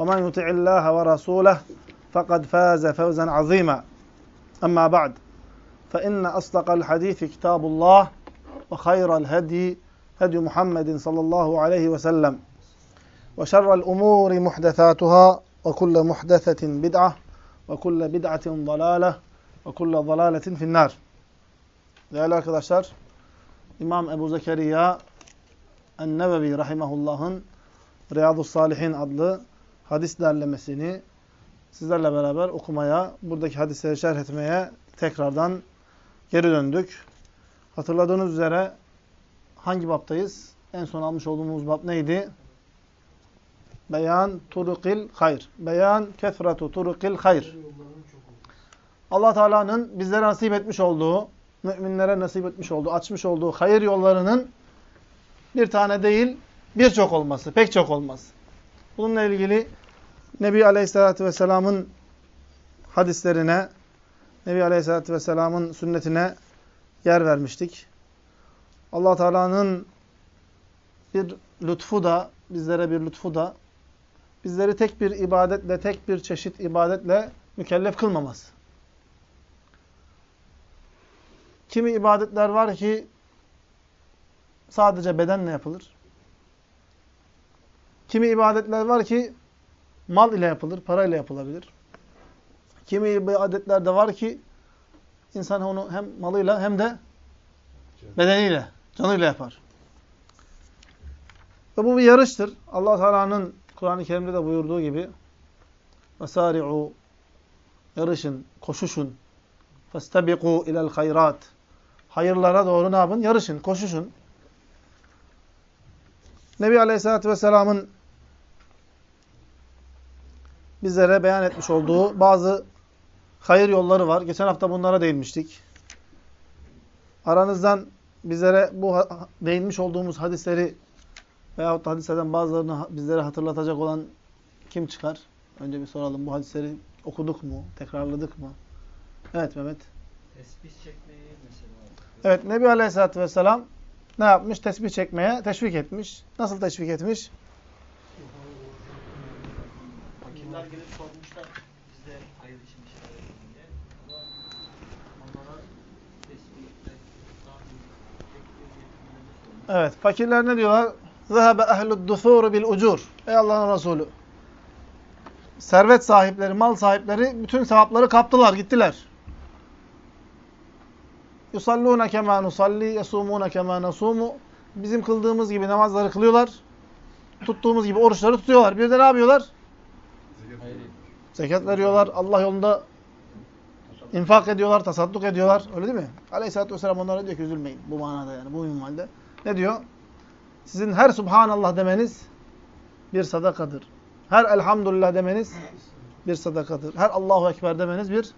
ومن يطع الله ورسوله فقد فاز فوزا عظيما. أما بعد فإن أصدق الحديث كتاب الله وخير الهدي هدي محمد صلى الله عليه وسلم وشر الأمور محدثاتها وكل محدثة بدعة وكل بدعة ضلالة وكل ضلالة في النار. Değerli arkadaşlar, İmam Ebu Zekeriya En-Nevevi Rahimahullah'ın Riyadu Salihin adlı hadis derlemesini sizlerle beraber okumaya, buradaki hadisleri şerh etmeye tekrardan geri döndük. Hatırladığınız üzere hangi baptayız? En son almış olduğumuz bab neydi? Beyan turukil hayr. Beyan kefratu turukil hayr. Allah Teala'nın bizlere nasip etmiş olduğu, müminlere nasip etmiş olduğu, açmış olduğu hayır yollarının bir tane değil, birçok olması, pek çok olması. Bununla ilgili Nebi Aleyhisselatü Vesselam'ın hadislerine, Nebi Aleyhisselatü Vesselam'ın sünnetine yer vermiştik. allah Teala'nın bir lütfu da, bizlere bir lütfu da, bizleri tek bir ibadetle, tek bir çeşit ibadetle mükellef kılmaması. Kimi ibadetler var ki sadece bedenle yapılır. Kimi ibadetler var ki mal ile yapılır, para ile yapılabilir. Kimi ibadetler de var ki insan onu hem malıyla hem de bedeniyle, canıyla yapar. Ve bu bir yarıştır. Allah Teala'nın Kur'an-ı Kerim'de de buyurduğu gibi "Vesari'u yarışın, koşuşun. Festabiqu ilel hayrat." Hayırlara doğru ne yapın? Yarışın, koşuşun. Nebi Aleyhisselatü Vesselam'ın bizlere beyan etmiş olduğu bazı hayır yolları var. Geçen hafta bunlara değinmiştik. Aranızdan bizlere bu değinmiş olduğumuz hadisleri veyahut da hadislerden bazılarını bizlere hatırlatacak olan kim çıkar? Önce bir soralım. Bu hadisleri okuduk mu? Tekrarladık mı? Evet Mehmet. Tesbih çekmeyi mesela. Evet Nebi Aleyhisselatü Vesselam ne yapmış? Tesbih çekmeye teşvik etmiş. Nasıl teşvik etmiş? Fakirler gelip sormuşlar bizde hayır için bir şeyler yapın diye. Ama onlara tesbih ve Evet. Fakirler ne diyorlar? Zehebe ehlud dufur bil ucur. Ey Allah'ın Resulü. Servet sahipleri, mal sahipleri bütün sevapları kaptılar, gittiler. Yusallûne kemâ nusalli, yasûmûne kemâ nasûmu. Bizim kıldığımız gibi namazları kılıyorlar. Tuttuğumuz gibi oruçları tutuyorlar. Bir de ne yapıyorlar? Zekat veriyorlar. Allah yolunda infak ediyorlar, tasadduk ediyorlar. Öyle değil mi? Aleyhisselatü Vesselam onlara diyor ki üzülmeyin. Bu manada yani, bu minvalde. Ne diyor? Sizin her Subhanallah demeniz bir sadakadır. Her Elhamdülillah demeniz bir sadakadır. Her Allahu Ekber demeniz bir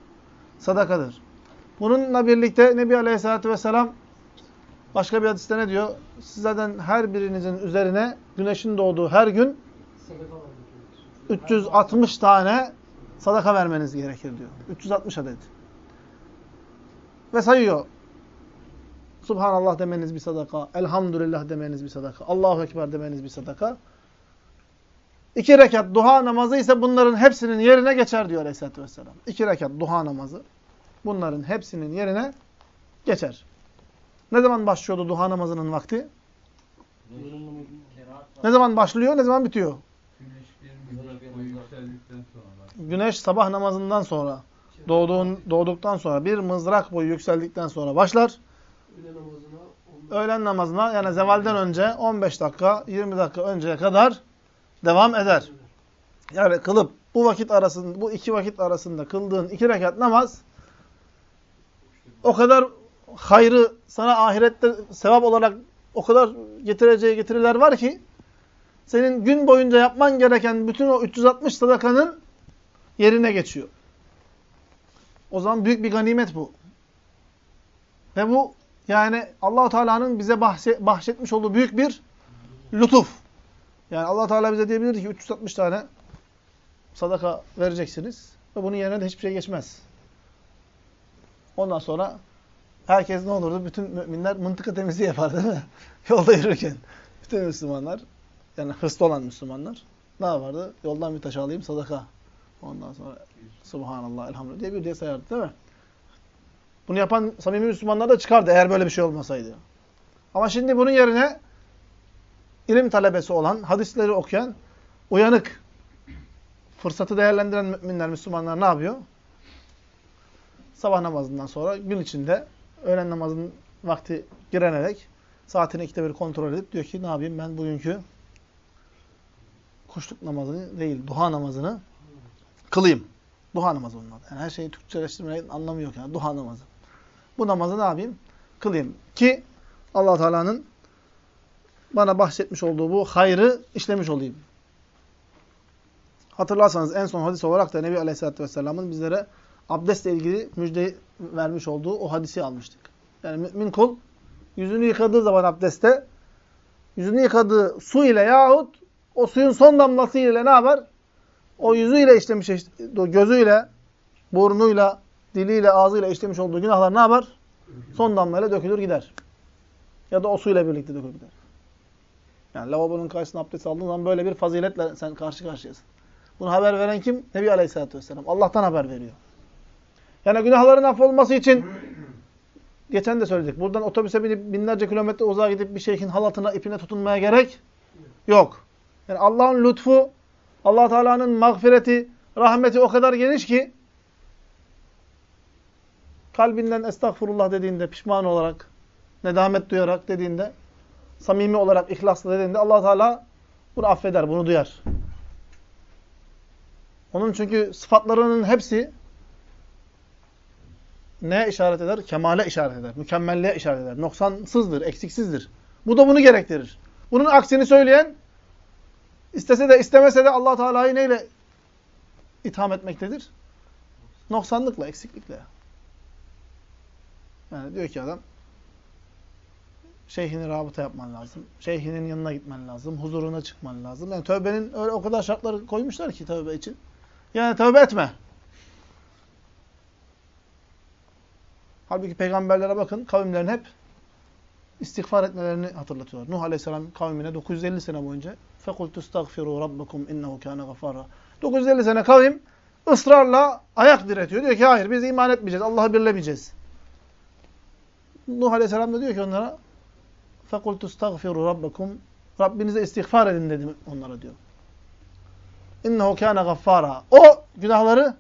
sadakadır. Bununla birlikte Nebi Aleyhisselatü Vesselam başka bir hadiste ne diyor? Sizlerden her birinizin üzerine güneşin doğduğu her gün 360 tane sadaka vermeniz gerekir diyor. 360 adet. Ve sayıyor. Subhanallah demeniz bir sadaka. Elhamdülillah demeniz bir sadaka. Allahu Ekber demeniz bir sadaka. İki rekat duha namazı ise bunların hepsinin yerine geçer diyor Aleyhisselatü Vesselam. İki rekat duha namazı bunların hepsinin yerine geçer. Ne zaman başlıyordu duha namazının vakti? Ne zaman başlıyor, ne zaman bitiyor? Güneş bir Yükseldikten sonra. Güneş sabah namazından sonra, doğduğun, doğduktan sonra, bir mızrak boyu yükseldikten sonra başlar. Öğlen namazına yani zevalden önce 15 dakika, 20 dakika önceye kadar devam eder. Yani kılıp bu vakit arasında, bu iki vakit arasında kıldığın iki rekat namaz o kadar hayrı sana ahirette sevap olarak o kadar getireceği getiriler var ki senin gün boyunca yapman gereken bütün o 360 sadakanın yerine geçiyor. O zaman büyük bir ganimet bu. Ve bu yani Allahu Teala'nın bize bahşetmiş olduğu büyük bir lütuf. Yani Allah Teala bize diyebilir ki 360 tane sadaka vereceksiniz ve bunun yerine de hiçbir şey geçmez. Ondan sonra herkes ne olurdu? Bütün müminler mıntıka temizliği yapar değil mi? Yolda yürürken. Bütün Müslümanlar, yani hırslı olan Müslümanlar ne yapardı? Yoldan bir taş alayım sadaka. Ondan sonra Subhanallah, elhamdülillah diye bir diye sayardı değil mi? Bunu yapan samimi Müslümanlar da çıkardı eğer böyle bir şey olmasaydı. Ama şimdi bunun yerine ilim talebesi olan, hadisleri okuyan, uyanık, fırsatı değerlendiren müminler, Müslümanlar ne yapıyor? Sabah namazından sonra gün içinde öğlen namazının vakti girenerek saatini ikide bir kontrol edip diyor ki ne yapayım ben bugünkü kuşluk namazını değil, duha namazını kılayım. Duha namazı onun adı. Yani her şeyi Türkçeleştirmenin anlamı yok yani. Duha namazı. Bu namazı ne yapayım? Kılayım. Ki allah Teala'nın bana bahsetmiş olduğu bu hayrı işlemiş olayım. Hatırlarsanız en son hadis olarak da Nebi Aleyhisselatü Vesselam'ın bizlere abdestle ilgili müjde vermiş olduğu o hadisi almıştık. Yani mümin kul yüzünü yıkadığı zaman abdestte yüzünü yıkadığı su ile yahut o suyun son damlası ile ne yapar? O yüzüyle işlemiş, gözüyle, burnuyla, diliyle, ağzıyla işlemiş olduğu günahlar ne yapar? Son damlayla dökülür gider. Ya da o suyla birlikte dökülür gider. Yani lavabonun karşısına abdest aldığın zaman böyle bir faziletle sen karşı karşıyasın. Bunu haber veren kim? Nebi Aleyhisselatü Vesselam. Allah'tan haber veriyor. Yani günahların affolması için geçen de söyledik. Buradan otobüse binip binlerce kilometre uzağa gidip bir şeyhin halatına, ipine tutunmaya gerek yok. Yani Allah'ın lütfu, allah Teala'nın mağfireti, rahmeti o kadar geniş ki kalbinden estağfurullah dediğinde, pişman olarak, nedamet duyarak dediğinde, samimi olarak, ihlasla dediğinde allah Teala bunu affeder, bunu duyar. Onun çünkü sıfatlarının hepsi neye işaret eder? Kemale işaret eder. Mükemmelliğe işaret eder. Noksansızdır, eksiksizdir. Bu da bunu gerektirir. Bunun aksini söyleyen istese de istemese de allah Teala'yı neyle itham etmektedir? Noksanlıkla, eksiklikle. Yani diyor ki adam şeyhini rabıta yapman lazım. Şeyhinin yanına gitmen lazım. Huzuruna çıkman lazım. Yani tövbenin öyle o kadar şartları koymuşlar ki tövbe için. Yani tövbe etme. Halbuki peygamberlere bakın kavimlerin hep istiğfar etmelerini hatırlatıyorlar. Nuh Aleyhisselam kavmine 950 sene boyunca فَقُلْتُ اسْتَغْفِرُوا رَبَّكُمْ اِنَّهُ كَانَ غَفَارًا 950 sene kavim ısrarla ayak diretiyor. Diyor ki hayır biz iman etmeyeceğiz. Allah'ı birlemeyeceğiz. Nuh Aleyhisselam da diyor ki onlara فَقُلْتُ اسْتَغْفِرُوا رَبَّكُمْ Rabbinize istiğfar edin dedim onlara diyor. İnnehu kâne gaffara. O günahları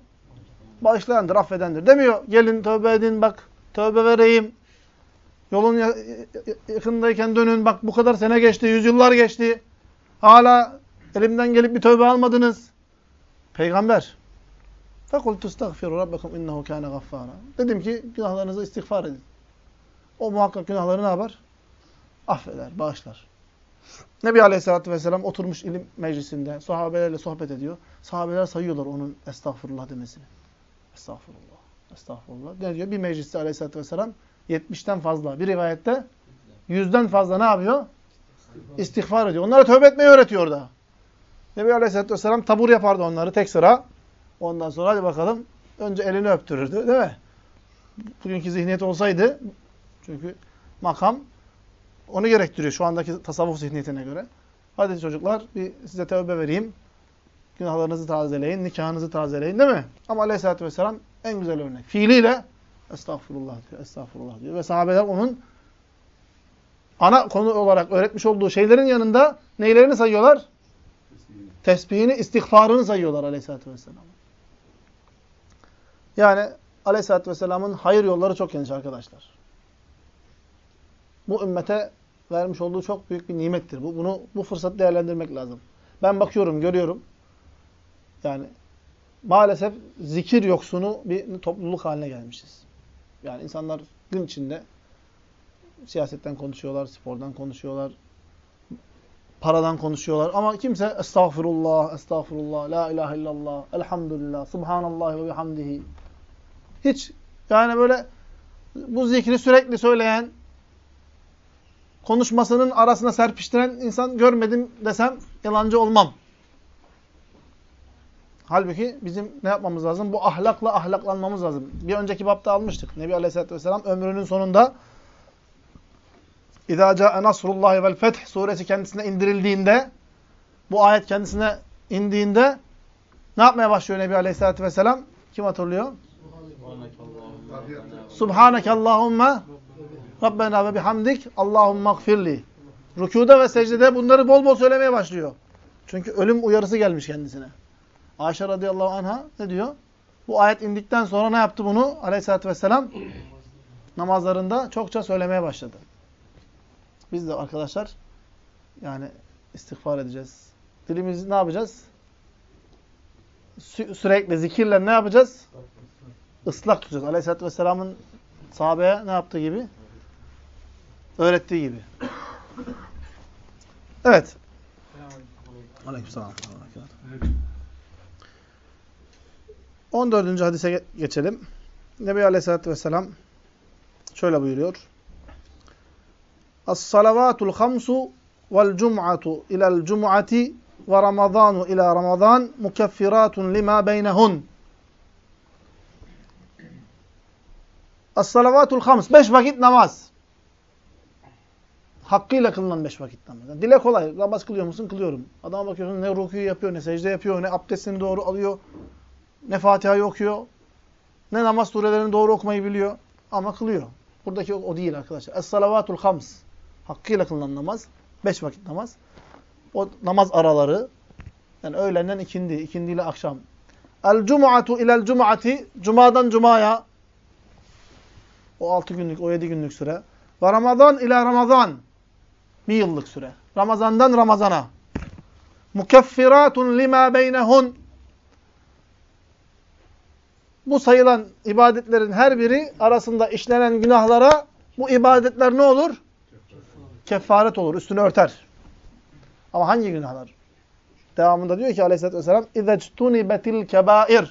bağışlayandır, affedendir. Demiyor gelin tövbe edin bak tövbe vereyim. Yolun yakındayken dönün bak bu kadar sene geçti, yüzyıllar geçti. Hala elimden gelip bir tövbe almadınız. Peygamber. فَقُلْتُ اسْتَغْفِرُوا رَبَّكُمْ اِنَّهُ كَانَ غَفَّارًا Dedim ki günahlarınızı istiğfar edin. O muhakkak günahları ne yapar? Affeder, bağışlar. Nebi Aleyhisselatü Vesselam oturmuş ilim meclisinde sahabelerle sohbet ediyor. Sahabeler sayıyorlar onun estağfurullah demesini. Estağfurullah, estağfurullah. Ne diyor? Bir mecliste Aleyhisselatü Vesselam 70'ten fazla. Bir rivayette 100'den fazla ne yapıyor? İstiğfar ediyor. Onlara tövbe etmeyi öğretiyor da. Nebi Aleyhisselatü Vesselam tabur yapardı onları tek sıra. Ondan sonra hadi bakalım. Önce elini öptürürdü değil mi? Bugünkü zihniyet olsaydı çünkü makam onu gerektiriyor şu andaki tasavvuf zihniyetine göre. Hadi çocuklar bir size tövbe vereyim. Günahlarınızı tazeleyin, nikahınızı tazeleyin değil mi? Ama aleyhissalatü vesselam en güzel örnek. Fiiliyle estağfurullah diyor, estağfurullah diyor. Ve sahabeler onun ana konu olarak öğretmiş olduğu şeylerin yanında neylerini sayıyorlar? tesbihini, istiğfarını sayıyorlar aleyhissalatü vesselam. Yani aleyhissalatü vesselamın hayır yolları çok geniş arkadaşlar. Bu ümmete vermiş olduğu çok büyük bir nimettir. Bu bunu bu fırsatı değerlendirmek lazım. Ben bakıyorum, görüyorum. Yani maalesef zikir yoksunu bir topluluk haline gelmişiz. Yani insanlar gün içinde siyasetten konuşuyorlar, spordan konuşuyorlar, paradan konuşuyorlar ama kimse estağfurullah, estağfurullah, la ilahe illallah, elhamdülillah, subhanallah ve bihamdihi. Hiç yani böyle bu zikri sürekli söyleyen, konuşmasının arasına serpiştiren insan görmedim desem yalancı olmam. Halbuki bizim ne yapmamız lazım? Bu ahlakla ahlaklanmamız lazım. Bir önceki bapta almıştık. Nebi Aleyhisselatü Vesselam ömrünün sonunda İzâ câe nasrullâhi vel feth suresi kendisine indirildiğinde bu ayet kendisine indiğinde ne yapmaya başlıyor Nebi Aleyhisselatü Vesselam? Kim hatırlıyor? Subhaneke Allahümme Rabbena ve bihamdik Allahümme gfirli. Rükuda ve secdede bunları bol bol söylemeye başlıyor. Çünkü ölüm uyarısı gelmiş kendisine. Ayşe radıyallahu anha ne diyor? Bu ayet indikten sonra ne yaptı bunu? Aleyhisselatü vesselam namazlarında çokça söylemeye başladı. Biz de arkadaşlar yani istiğfar edeceğiz. Dilimizi ne yapacağız? Sü sürekli zikirle ne yapacağız? Islak tutacağız. Aleyhisselatü vesselamın sahabeye ne yaptığı gibi? Öğrettiği gibi. Evet. Aleykümselam. 14. hadise geçelim. Nebi Aleyhisselatü Vesselam şöyle buyuruyor. As-salavatul hamsu vel cum'atu ila'l cum'ati ve ramazanu ila ramazan mukeffiratun lima beynehun. As-salavatul hams. Beş vakit namaz. Hakkıyla kılınan beş vakit namaz. Yani dile kolay. Namaz kılıyor musun? Kılıyorum. Adama bakıyorsun ne rükû yapıyor, ne secde yapıyor, ne abdestini doğru alıyor, ne Fatiha'yı okuyor, ne namaz surelerini doğru okumayı biliyor. Ama kılıyor. Buradaki o, değil arkadaşlar. Es-salavatul hams. Hakkıyla kılınan namaz. Beş vakit namaz. O namaz araları. Yani öğlenden ikindi, ikindiyle akşam. El-cum'atu ilel cum'ati. Cuma'dan cumaya. O altı günlük, o yedi günlük süre. Ve Ramazan ila Ramazan. Bir yıllık süre. Ramazandan Ramazana. Mukeffiratun lima beynehun Bu sayılan ibadetlerin her biri arasında işlenen günahlara bu ibadetler ne olur? Kefaret olur, üstünü örter. Ama hangi günahlar? Devamında diyor ki aleyhissalatü vesselam اِذَجْتُنِبَتِ الْكَبَائِرِ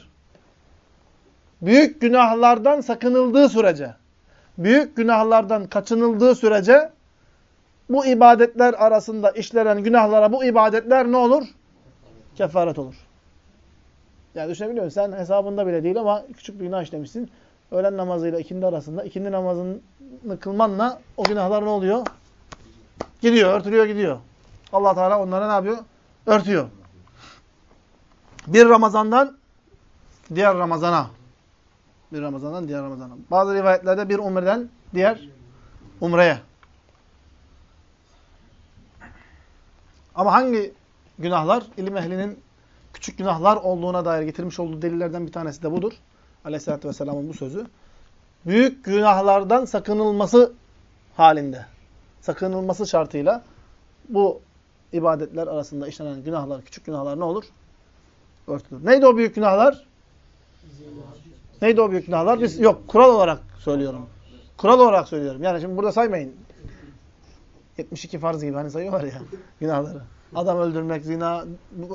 Büyük günahlardan sakınıldığı sürece, büyük günahlardan kaçınıldığı sürece bu ibadetler arasında işlenen günahlara bu ibadetler ne olur? Kefaret olur. Yani düşünebiliyor musun? Sen hesabında bile değil ama küçük bir günah işlemişsin. Öğlen namazıyla ikindi arasında. ikindi namazını kılmanla o günahlar ne oluyor? Gidiyor, örtülüyor gidiyor. allah Teala onlara ne yapıyor? Örtüyor. Bir Ramazan'dan diğer Ramazan'a. Bir Ramazan'dan diğer Ramazan'a. Bazı rivayetlerde bir umreden diğer umreye. Ama hangi günahlar? İlim ehlinin küçük günahlar olduğuna dair getirmiş olduğu delillerden bir tanesi de budur. Aleyhisselatü Vesselam'ın bu sözü. Büyük günahlardan sakınılması halinde, sakınılması şartıyla bu ibadetler arasında işlenen günahlar, küçük günahlar ne olur? Örtülür. Neydi o büyük günahlar? Neydi o büyük günahlar? Biz yok kural olarak söylüyorum. Kural olarak söylüyorum. Yani şimdi burada saymayın. 72 farz gibi hani sayıyorlar ya günahları. Adam öldürmek, zina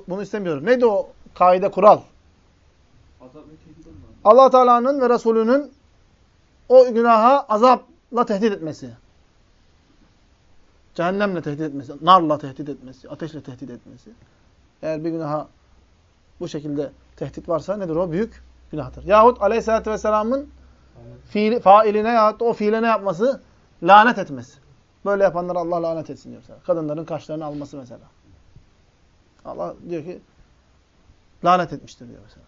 bunu istemiyorum. Neydi o kaide kural? Allah Teala'nın ve Resulünün o günaha azapla tehdit etmesi. Cehennemle tehdit etmesi, narla tehdit etmesi, ateşle tehdit etmesi. Eğer bir günaha bu şekilde tehdit varsa nedir o? Büyük günahtır. Yahut Aleyhisselatü Vesselam'ın fiili, failine yahut o fiile ne yapması? Lanet etmesi. Böyle yapanlara Allah lanet etsin diyor mesela. Kadınların kaşlarını alması mesela. Allah diyor ki lanet etmiştir diyor mesela.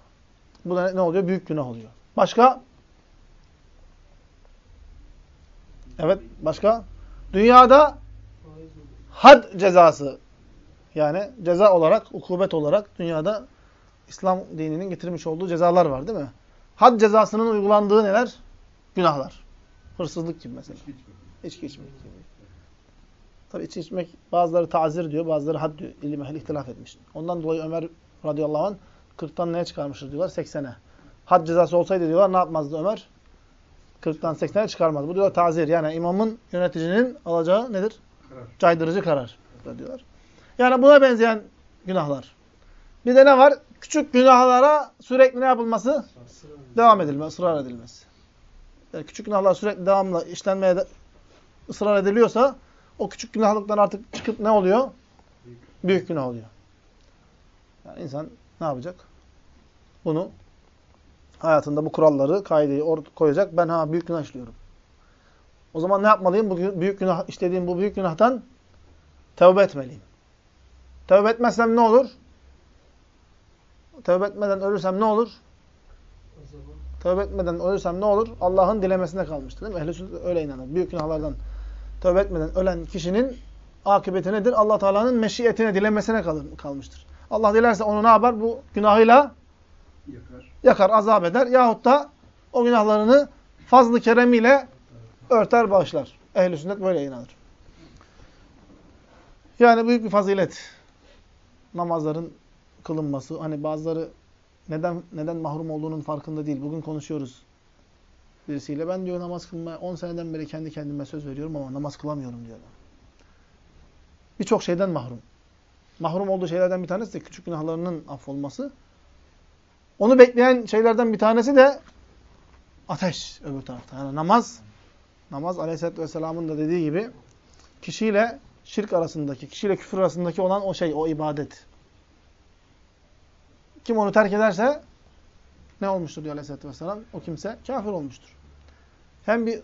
Bu da ne oluyor? Büyük günah oluyor. Başka? Evet, başka? Dünyada had cezası Yani ceza olarak, ukubet olarak dünyada İslam dininin getirmiş olduğu cezalar var değil mi? Had cezasının uygulandığı neler? Günahlar. Hırsızlık gibi mesela. İçki içmek gibi. Tabi içki içmek bazıları tazir diyor, bazıları had diyor. İlim ehli ihtilaf etmiş. Ondan dolayı Ömer radıyallahu anh 40'tan neye çıkarmıştır diyorlar? 80'e. Had cezası olsaydı diyorlar ne yapmazdı Ömer? 40'tan 80'e çıkarmaz. Bu diyorlar tazir. Yani imamın, yöneticinin alacağı nedir? Karar. Caydırıcı karar diyorlar. Yani buna benzeyen günahlar. Bir de ne var? Küçük günahlara sürekli ne yapılması? Sıra. Devam edilme, ısrar edilmesi. Yani küçük günahlar sürekli devamlı işlenmeye de ısrar ediliyorsa o küçük günahlıktan artık çıkıp ne oluyor? Büyük günah oluyor. Yani insan ne yapacak? Bunu hayatında bu kuralları, kaideyi koyacak. Ben ha büyük günah işliyorum. O zaman ne yapmalıyım? Bu büyük günah işlediğim bu büyük günahtan tövbe etmeliyim. Tövbe etmezsem ne olur? Tövbe etmeden ölürsem ne olur? Tövbe etmeden ölürsem ne olur? Allah'ın dilemesine kalmıştır değil mi? Ehl-i öyle inanır. Büyük günahlardan tövbe etmeden ölen kişinin akıbeti nedir? allah Teala'nın meşiyetine, dilemesine kalır, kalmıştır. Allah dilerse onu ne yapar? Bu günahıyla Yakar. yakar, azap eder. Yahut da o günahlarını fazlı keremiyle örter, bağışlar. Ehl-i sünnet böyle inanır. Yani büyük bir fazilet. Namazların kılınması. Hani bazıları neden neden mahrum olduğunun farkında değil. Bugün konuşuyoruz birisiyle. Ben diyor namaz kılmaya 10 seneden beri kendi kendime söz veriyorum ama namaz kılamıyorum diyor. Birçok şeyden mahrum. Mahrum olduğu şeylerden bir tanesi de küçük günahlarının affolması. Onu bekleyen şeylerden bir tanesi de ateş öbür tarafta. Yani namaz, namaz Aleyhisselatü Vesselam'ın da dediği gibi kişiyle şirk arasındaki, kişiyle küfür arasındaki olan o şey, o ibadet. Kim onu terk ederse ne olmuştur diyor Aleyhisselatü Vesselam? O kimse kafir olmuştur. Hem bir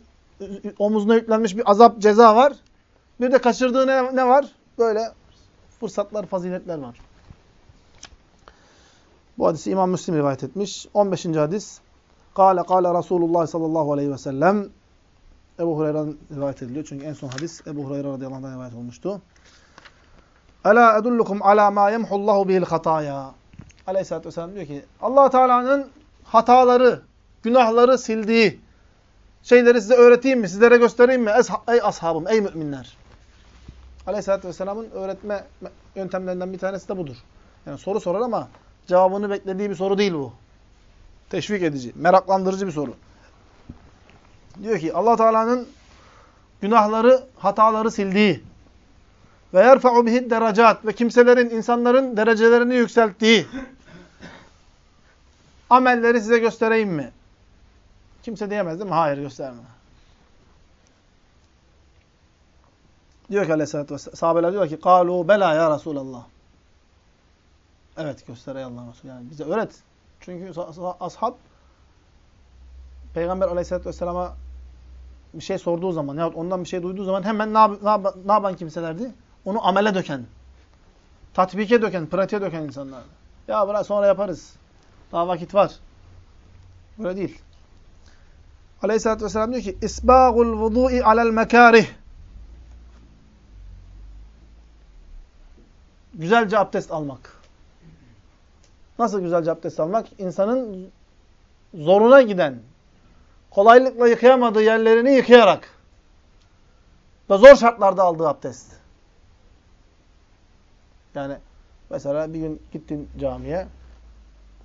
omuzuna yüklenmiş bir azap, ceza var. Bir de kaçırdığı ne, ne var? Böyle fırsatlar, faziletler var. Bu hadisi İmam Müslim rivayet etmiş. 15. hadis. Kale kale Resulullah sallallahu aleyhi ve sellem. Ebu Hureyre'den rivayet ediliyor. Çünkü en son hadis Ebu Hureyre radıyallahu anh'dan rivayet olmuştu. Ela edullukum ala ma yemhullahu bihil hataya. Aleyhisselatü vesselam diyor ki allah Teala'nın hataları, günahları sildiği şeyleri size öğreteyim mi? Sizlere göstereyim mi? Ey ashabım, ey müminler. Aleyhisselatü vesselamın öğretme yöntemlerinden bir tanesi de budur. Yani soru sorar ama cevabını beklediği bir soru değil bu. Teşvik edici, meraklandırıcı bir soru. Diyor ki allah Teala'nın günahları, hataları sildiği ve yerfa'u bihi derecat ve kimselerin, insanların derecelerini yükselttiği amelleri size göstereyim mi? Kimse diyemez değil mi? Hayır gösterme. Diyor ki aleyhissalatü vesselam. Sahabeler diyor ki kalu bela ya Resulallah. Evet göster ey Allah'ın Resulü. Yani bize öğret. Çünkü ashab Peygamber aleyhissalatü vesselama bir şey sorduğu zaman yahut ondan bir şey duyduğu zaman hemen ne, yap, ne, ne yapan kimselerdi? Onu amele döken, tatbike döken, pratiğe döken insanlardı. Ya bırak sonra yaparız. Daha vakit var. Böyle değil. Aleyhisselatü Vesselam diyor ki İsbâgul vudu'i alel mekârih Güzelce abdest almak. Nasıl güzelce abdest almak? İnsanın zoruna giden, kolaylıkla yıkayamadığı yerlerini yıkayarak ve zor şartlarda aldığı abdest. Yani mesela bir gün gittin camiye,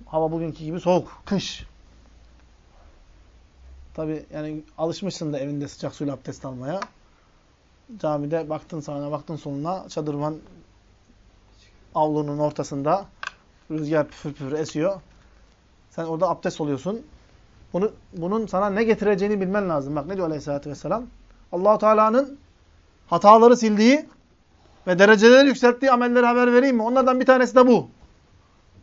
hava bugünkü gibi soğuk, kış. Tabi yani alışmışsın da evinde sıcak suyla abdest almaya. Camide baktın sağına, baktın soluna, çadırvan avlunun ortasında rüzgar püfür püfür esiyor. Sen orada abdest oluyorsun. Bunu, bunun sana ne getireceğini bilmen lazım. Bak ne diyor Aleyhisselatü Vesselam? Allahu Teala'nın hataları sildiği ve dereceleri yükselttiği amelleri haber vereyim mi? Onlardan bir tanesi de bu.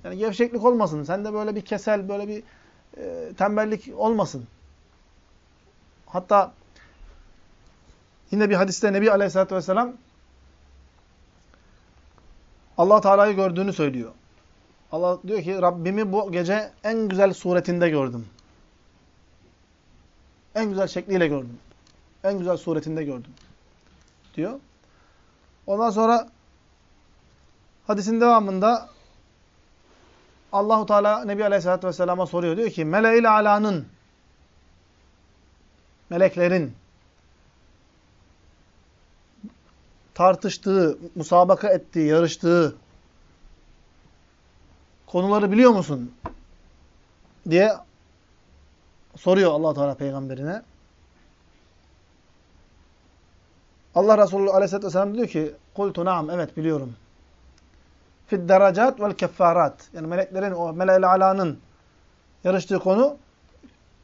Yani gevşeklik olmasın. Sen de böyle bir kesel, böyle bir e, tembellik olmasın. Hatta yine bir hadiste Nebi Aleyhisselatü Vesselam allah Teala'yı gördüğünü söylüyor. Allah diyor ki Rabbimi bu gece en güzel suretinde gördüm. En güzel şekliyle gördüm. En güzel suretinde gördüm. Diyor. Ondan sonra Hadisin devamında Allahu Teala Nebi Aleyhisselatü Vesselam'a soruyor. Diyor ki Mele-il Ala'nın meleklerin tartıştığı, musabaka ettiği, yarıştığı konuları biliyor musun? diye soruyor Allah Teala peygamberine. Allah Resulü Aleyhisselatü Vesselam diyor ki kultu naam evet biliyorum. Fid derecat vel keffarat. Yani meleklerin o mele'il alanın yarıştığı konu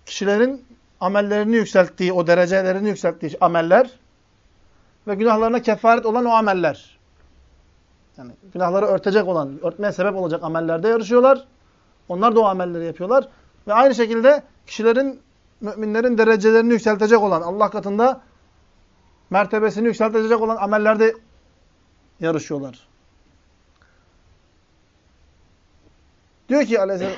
kişilerin amellerini yükselttiği, o derecelerini yükselttiği ameller ve günahlarına kefaret olan o ameller. Yani günahları örtecek olan, örtmeye sebep olacak amellerde yarışıyorlar. Onlar da o amelleri yapıyorlar. Ve aynı şekilde kişilerin, müminlerin derecelerini yükseltecek olan, Allah katında mertebesini yükseltecek olan amellerde yarışıyorlar. Diyor ki aleyhisselam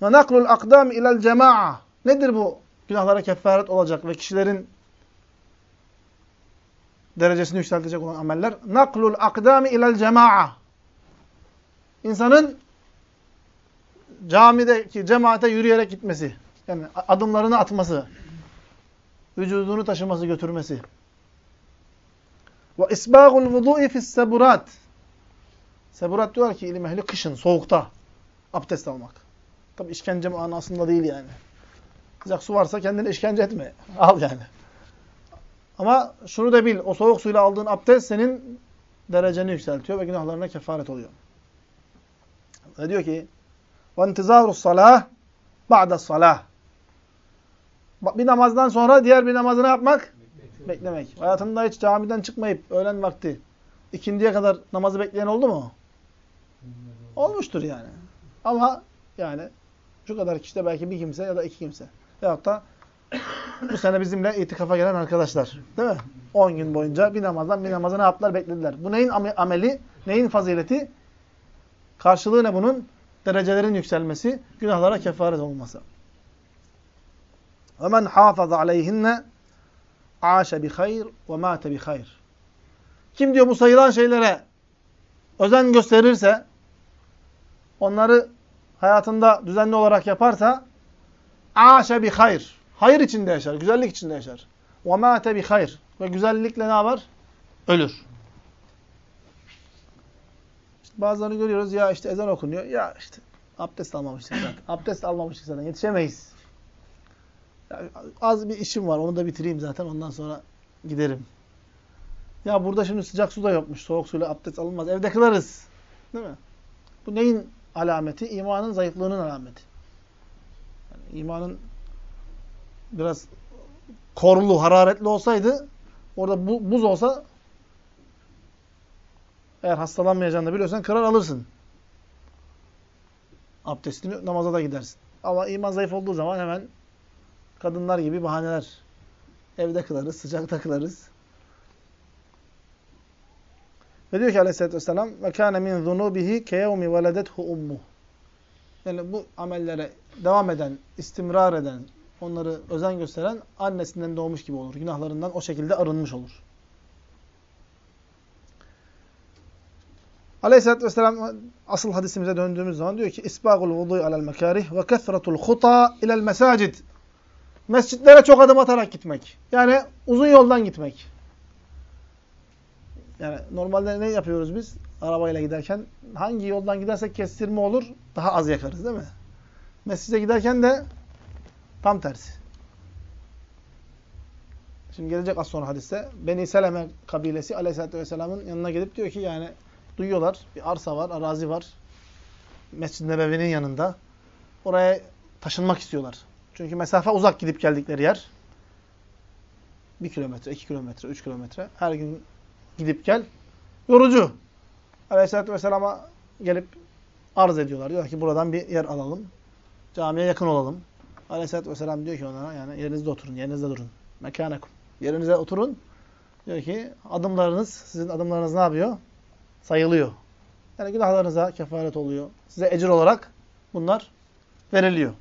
naklul akdam ilal cema'a nedir bu günahlara kefaret olacak ve kişilerin derecesini yükseltecek olan ameller? Naklul akdami ilal cema'a İnsanın camideki cemaate yürüyerek gitmesi. Yani adımlarını atması. Vücudunu taşıması, götürmesi. Ve isbâgul vudu'i fis seburat. Seburat diyorlar ki ilim ehli kışın, soğukta abdest almak. Tabi işkence manasında değil yani. Sıcak su varsa kendini işkence etme. Al yani. Ama şunu da bil, o soğuk suyla aldığın abdest senin dereceni yükseltiyor ve günahlarına kefaret oluyor. Ve diyor ki, وَاَنْتِزَارُ الصَّلَاهِ بَعْدَ الصَّلَاهِ Bir namazdan sonra diğer bir namazı ne yapmak? Beklemek. Hayatında hiç camiden çıkmayıp öğlen vakti ikindiye kadar namazı bekleyen oldu mu? Olmuştur yani. Ama yani şu kadar kişide belki bir kimse ya da iki kimse. Veyahut da bu sene bizimle itikafa gelen arkadaşlar. Değil mi? 10 gün boyunca bir namazdan bir namaza ne yaptılar? Beklediler. Bu neyin ameli? Neyin fazileti? Karşılığı ne bunun? Derecelerin yükselmesi, günahlara kefaret olması. وَمَنْ حَافَظَ عَلَيْهِنَّ عَاشَ بِخَيْرٍ وَمَاتَ بِخَيْرٍ Kim diyor bu sayılan şeylere özen gösterirse, onları hayatında düzenli olarak yaparsa aşe bi hayr. Hayır içinde yaşar, güzellik içinde yaşar. Ve mate bi hayr. Ve güzellikle ne yapar? Ölür. İşte bazılarını görüyoruz ya işte ezan okunuyor. Ya işte abdest almamıştık zaten. Abdest almamıştık zaten. Yetişemeyiz. Ya az bir işim var. Onu da bitireyim zaten. Ondan sonra giderim. Ya burada şimdi sıcak su da yokmuş. Soğuk suyla abdest alınmaz. Evde kılarız. Değil mi? Bu neyin alameti? İmanın zayıflığının alameti. İmanın biraz korulu, hararetli olsaydı, orada bu, buz olsa, eğer hastalanmayacağını biliyorsan kırar alırsın. Abdestini namaza da gidersin. Ama iman zayıf olduğu zaman hemen kadınlar gibi bahaneler. Evde kılarız, sıcakta kılarız. Ve diyor ki aleyhissalatü vesselam ve kâne min zunubihi keyevmi veledethu ummuh. Yani bu amellere devam eden, istimrar eden, onları özen gösteren annesinden doğmuş gibi olur. Günahlarından o şekilde arınmış olur. Aleyhisselatü Vesselam asıl hadisimize döndüğümüz zaman diyor ki İsbâgul vudu'y alel mekârih ve kethretul huta ilel mesacid. Mescitlere çok adım atarak gitmek. Yani uzun yoldan gitmek. Yani normalde ne yapıyoruz biz? Arabayla giderken hangi yoldan gidersek kestirme olur, daha az yakarız değil mi? Mescide giderken de tam tersi. Şimdi gelecek az sonra hadiste. Beni Seleme kabilesi Aleyhisselatü Vesselam'ın yanına gelip diyor ki yani duyuyorlar. Bir arsa var, arazi var. Mescid-i Nebevi'nin yanında. Oraya taşınmak istiyorlar. Çünkü mesafe uzak gidip geldikleri yer. Bir kilometre, iki kilometre, üç kilometre. Her gün gidip gel. Yorucu. Aleyhisselatü Vesselam'a gelip arz ediyorlar. Diyor ki buradan bir yer alalım. Camiye yakın olalım. Aleyhisselatü Vesselam diyor ki onlara yani yerinizde oturun, yerinizde durun. Mekânekum. Yerinize oturun. Diyor ki adımlarınız, sizin adımlarınız ne yapıyor? Sayılıyor. Yani günahlarınıza kefaret oluyor. Size ecir olarak bunlar veriliyor.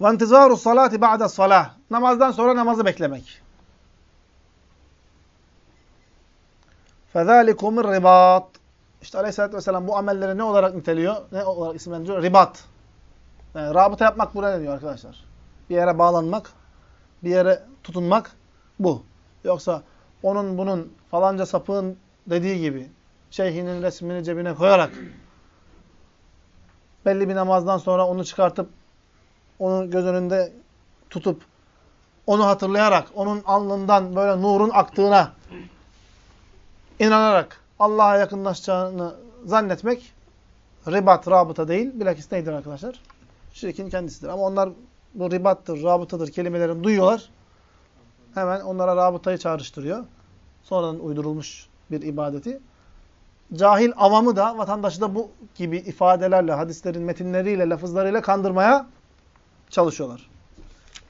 وَاَنْتِزَارُ الصَّلَاةِ بَعْدَ الصَّلَاةِ Namazdan sonra namazı beklemek. فَذَٰلِكُمُ الرِّبَاطِ İşte aleyhissalatü vesselam bu amelleri ne olarak niteliyor? Ne olarak isimlendiriyor? Ribat. Yani rabıta yapmak buraya deniyor arkadaşlar. Bir yere bağlanmak, bir yere tutunmak bu. Yoksa onun bunun falanca sapığın dediği gibi şeyhinin resmini cebine koyarak belli bir namazdan sonra onu çıkartıp onu göz önünde tutup onu hatırlayarak onun alnından böyle nurun aktığına inanarak Allah'a yakınlaşacağını zannetmek ribat, rabıta değil. Bilakis neydir arkadaşlar? Şirkin kendisidir. Ama onlar bu ribattır, rabıtadır kelimelerini duyuyorlar. Hemen onlara rabıtayı çağrıştırıyor. Sonradan uydurulmuş bir ibadeti. Cahil avamı da, vatandaşı da bu gibi ifadelerle, hadislerin metinleriyle, lafızlarıyla kandırmaya çalışıyorlar.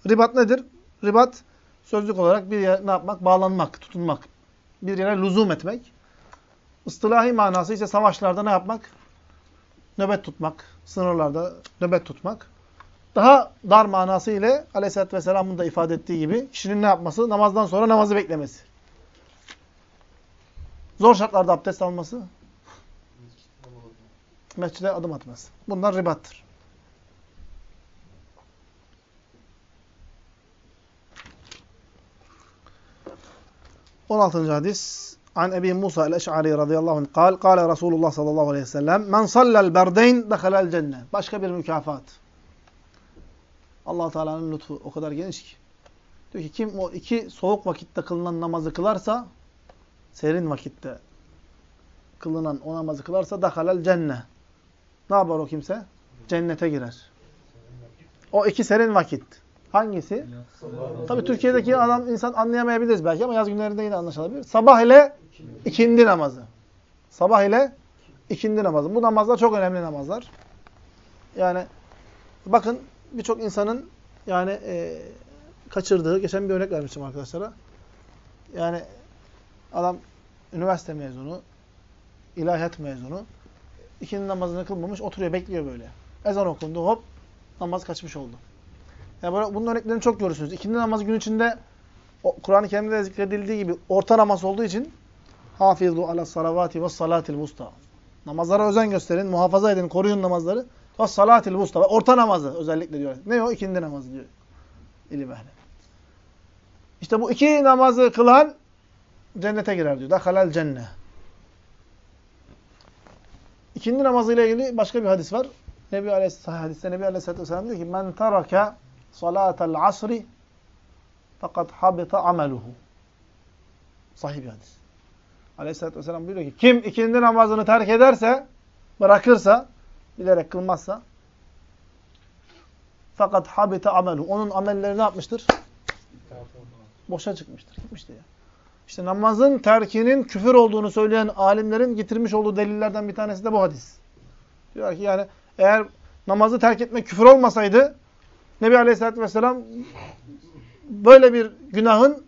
Ribat nedir? Ribat sözlük olarak bir yere ne yapmak? Bağlanmak, tutunmak. Bir yere lüzum etmek. Istilahi manası ise savaşlarda ne yapmak? Nöbet tutmak. Sınırlarda nöbet tutmak. Daha dar manası ile Aleyhisselatü Vesselam'ın da ifade ettiği gibi kişinin ne yapması? Namazdan sonra namazı beklemesi. Zor şartlarda abdest alması. Mescide adım atması. Bunlar ribattır. On altıncı hadis. An Ebi Musa el-Eş'ari radıyallahu anh kal, kale Resulullah sallallahu aleyhi ve sellem, men sallel berdeyn dehalel cennet. Başka bir mükafat. allah Teala'nın lütfu o kadar geniş ki. Diyor ki kim o iki soğuk vakitte kılınan namazı kılarsa, serin vakitte kılınan o namazı kılarsa dehalel cennet. Ne yapar o kimse? Cennete girer. O iki serin vakit. Hangisi? Tabii Türkiye'deki adam insan anlayamayabiliriz belki ama yaz günlerinde yine anlaşılabilir. Sabah ile ikindi namazı. Sabah ile ikindi namazı. Bu namazlar çok önemli namazlar. Yani bakın birçok insanın yani e, kaçırdığı, geçen bir örnek vermiştim arkadaşlara. Yani adam üniversite mezunu, ilahiyat mezunu, ikindi namazını kılmamış, oturuyor, bekliyor böyle. Ezan okundu, hop, namaz kaçmış oldu. Yani böyle, bunun örneklerini çok görürsünüz. İkindi namazı gün içinde Kur'an-ı Kerim'de zikredildiği gibi orta namaz olduğu için hafizu ala salavati ve salatil vusta. Namazlara özen gösterin, muhafaza edin, koruyun namazları. Ve salatil vusta. Orta namazı özellikle diyor. Ne o? İkindi namazı diyor. İlim ehli. İşte bu iki namazı kılan cennete girer diyor. Dahalel cennet. İkindi namazı ile ilgili başka bir hadis var. Nebi Aleyhisselam hadiste Nebi Aleyhisselatü Vesselam diyor ki men terake salatel asri fakat habita ameluhu. Sahih bir hadis. Aleyhisselatü Vesselam buyuruyor ki kim ikindi namazını terk ederse, bırakırsa, bilerek kılmazsa fakat habita ameluhu. Onun amelleri ne yapmıştır? Boşa çıkmıştır. Gitmiştir ya. İşte namazın terkinin küfür olduğunu söyleyen alimlerin getirmiş olduğu delillerden bir tanesi de bu hadis. Diyor ki yani eğer namazı terk etmek küfür olmasaydı Nebi Aleyhisselatü Vesselam böyle bir günahın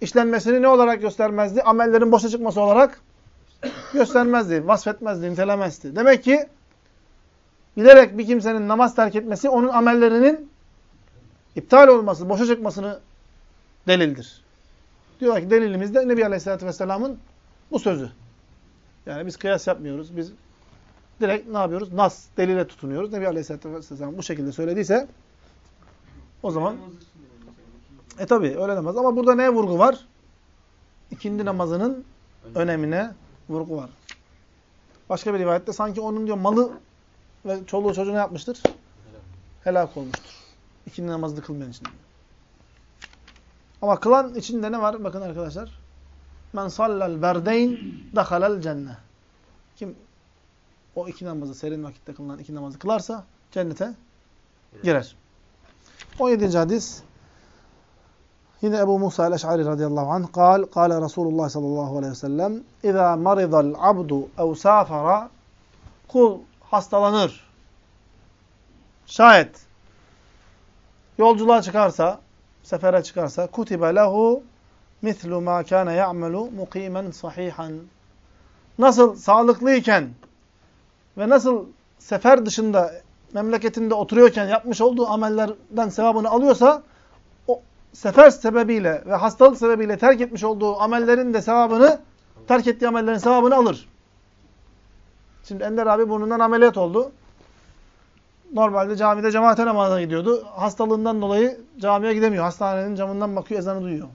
işlenmesini ne olarak göstermezdi? Amellerin boşa çıkması olarak göstermezdi, vasfetmezdi, nitelemezdi. Demek ki bilerek bir kimsenin namaz terk etmesi onun amellerinin iptal olması, boşa çıkmasını delildir. Diyor ki delilimiz de Nebi Aleyhisselatü Vesselam'ın bu sözü. Yani biz kıyas yapmıyoruz. Biz direkt ne yapıyoruz? Nas, delile tutunuyoruz. Nebi Aleyhisselatü Vesselam bu şekilde söylediyse o zaman e tabi öyle namaz. Ama burada neye vurgu var? İkindi namazının önemine vurgu var. Başka bir rivayette sanki onun diyor malı ve çoluğu çocuğu ne yapmıştır? Helak olmuştur. İkindi namazını kılmayan için. Ama kılan içinde ne var? Bakın arkadaşlar. Men sallal berdeyn dehalel cennet. Kim o iki namazı, serin vakitte kılınan iki namazı kılarsa cennete girer. 17. hadis. Yine Ebu Musa el-Eş'ari radıyallahu anh kal, kale Resulullah sallallahu aleyhi ve sellem İzâ maridal abdu ev sâfara kul hastalanır. Şayet yolculuğa çıkarsa, sefere çıkarsa kutibe lehu mislu ma kana ya'melu mukimen sahihan. Nasıl sağlıklıyken ve nasıl sefer dışında memleketinde oturuyorken yapmış olduğu amellerden sevabını alıyorsa o sefer sebebiyle ve hastalık sebebiyle terk etmiş olduğu amellerin de sevabını terk ettiği amellerin sevabını alır. Şimdi Ender abi burnundan ameliyat oldu. Normalde camide cemaate namazına gidiyordu. Hastalığından dolayı camiye gidemiyor. Hastanenin camından bakıyor, ezanı duyuyor.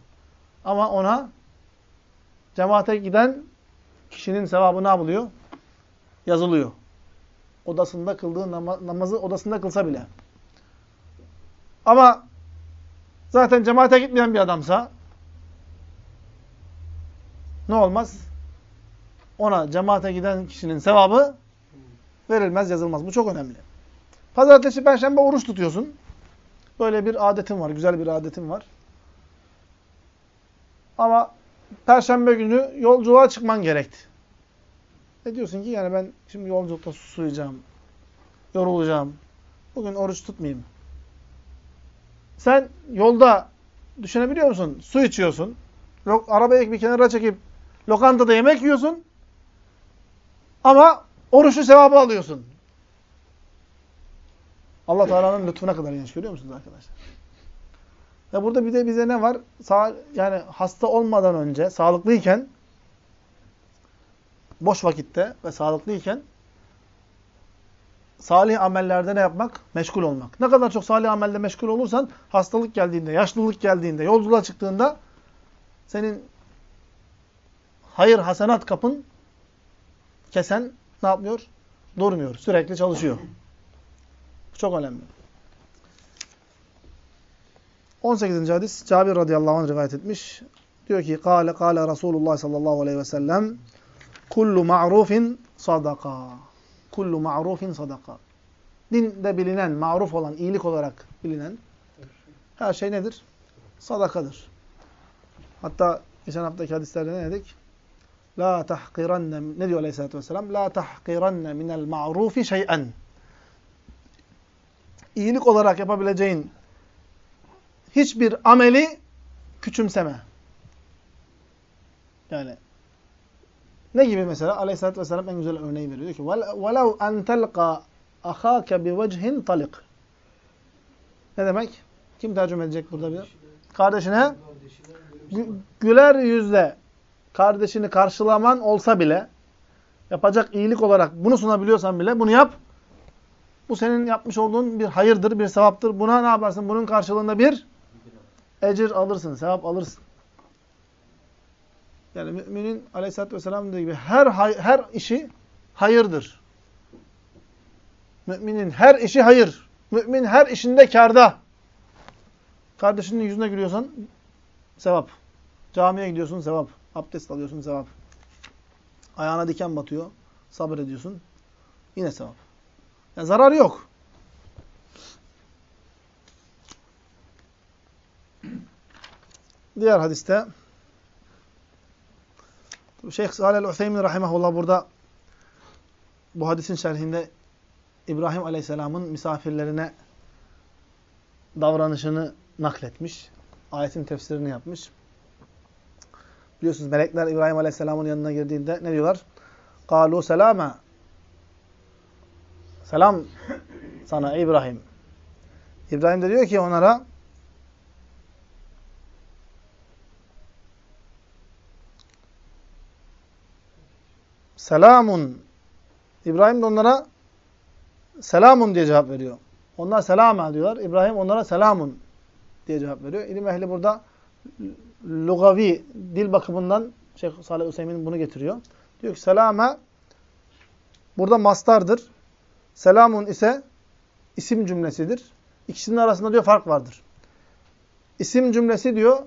Ama ona cemaate giden kişinin sevabı ne yapılıyor? Yazılıyor. Odasında kıldığı nama namazı odasında kılsa bile. Ama zaten cemaate gitmeyen bir adamsa ne olmaz? Ona cemaate giden kişinin sevabı verilmez, yazılmaz. Bu çok önemli. Pazartesi, perşembe oruç tutuyorsun. Böyle bir adetin var, güzel bir adetin var. Ama perşembe günü yolculuğa çıkman gerekti. Ne diyorsun ki yani ben şimdi yolculukta susuyacağım, yorulacağım. Bugün oruç tutmayayım. Sen yolda düşünebiliyor musun? Su içiyorsun. Arabayı bir kenara çekip lokantada yemek yiyorsun. Ama oruçlu sevabı alıyorsun. Allah Teala'nın lütfuna kadar inanç görüyor musunuz arkadaşlar? Ve burada bir de bize ne var? Sa yani hasta olmadan önce, sağlıklıyken, boş vakitte ve sağlıklıyken salih amellerde ne yapmak? Meşgul olmak. Ne kadar çok salih amelde meşgul olursan hastalık geldiğinde, yaşlılık geldiğinde, yolculuğa çıktığında senin hayır hasenat kapın kesen ne yapmıyor? Durmuyor. Sürekli çalışıyor. Bu çok önemli. 18. hadis Cabir radıyallahu anh rivayet etmiş. Diyor ki kâle kâle Resulullah sallallahu aleyhi ve sellem kullu ma'rufin sadaka. Kullu ma'rufin sadaka. Dinde bilinen, maruf olan, iyilik olarak bilinen her şey nedir? Sadakadır. Hatta geçen haftaki hadislerde ne dedik? La tahqiranne ne diyor Aleyhisselatü Vesselam? La tahqiranne minel ma'rufi şey'en. İyilik olarak yapabileceğin hiçbir ameli küçümseme. Yani ne gibi mesela? Aleyhisselatü Vesselam en güzel örneği veriyor. Diyor ki وَلَوْ أَنْ تَلْقَى أَخَاكَ بِوَجْهٍ طَلِقٍ Ne demek? Kim tercüme edecek burada bir? Kardeşine güler yüzle kardeşini karşılaman olsa bile yapacak iyilik olarak bunu sunabiliyorsan bile bunu yap. Bu senin yapmış olduğun bir hayırdır, bir sevaptır. Buna ne yaparsın? Bunun karşılığında bir ecir alırsın, sevap alırsın. Yani müminin aleyhissalatü vesselam dediği gibi her, her işi hayırdır. Müminin her işi hayır. Mümin her işinde karda. Kardeşinin yüzüne gülüyorsan sevap. Camiye gidiyorsun sevap. Abdest alıyorsun sevap. Ayağına diken batıyor. Sabrediyorsun. Yine sevap. Yani zararı yok. Diğer hadiste Şeyh Salih Üseymin Rahimahullah burada bu hadisin şerhinde İbrahim Aleyhisselam'ın misafirlerine davranışını nakletmiş. Ayetin tefsirini yapmış. Biliyorsunuz melekler İbrahim Aleyhisselam'ın yanına girdiğinde ne diyorlar? Kalu selama. Selam sana İbrahim. İbrahim de diyor ki onlara Selamun. İbrahim de onlara selamun diye cevap veriyor. Onlar selama diyorlar. İbrahim onlara selamun diye cevap veriyor. İlim ehli burada lugavi dil bakımından Şeyh Salih Hüseyin bunu getiriyor. Diyor ki selama burada mastardır. Selamun ise isim cümlesidir. İkisinin arasında diyor fark vardır. İsim cümlesi diyor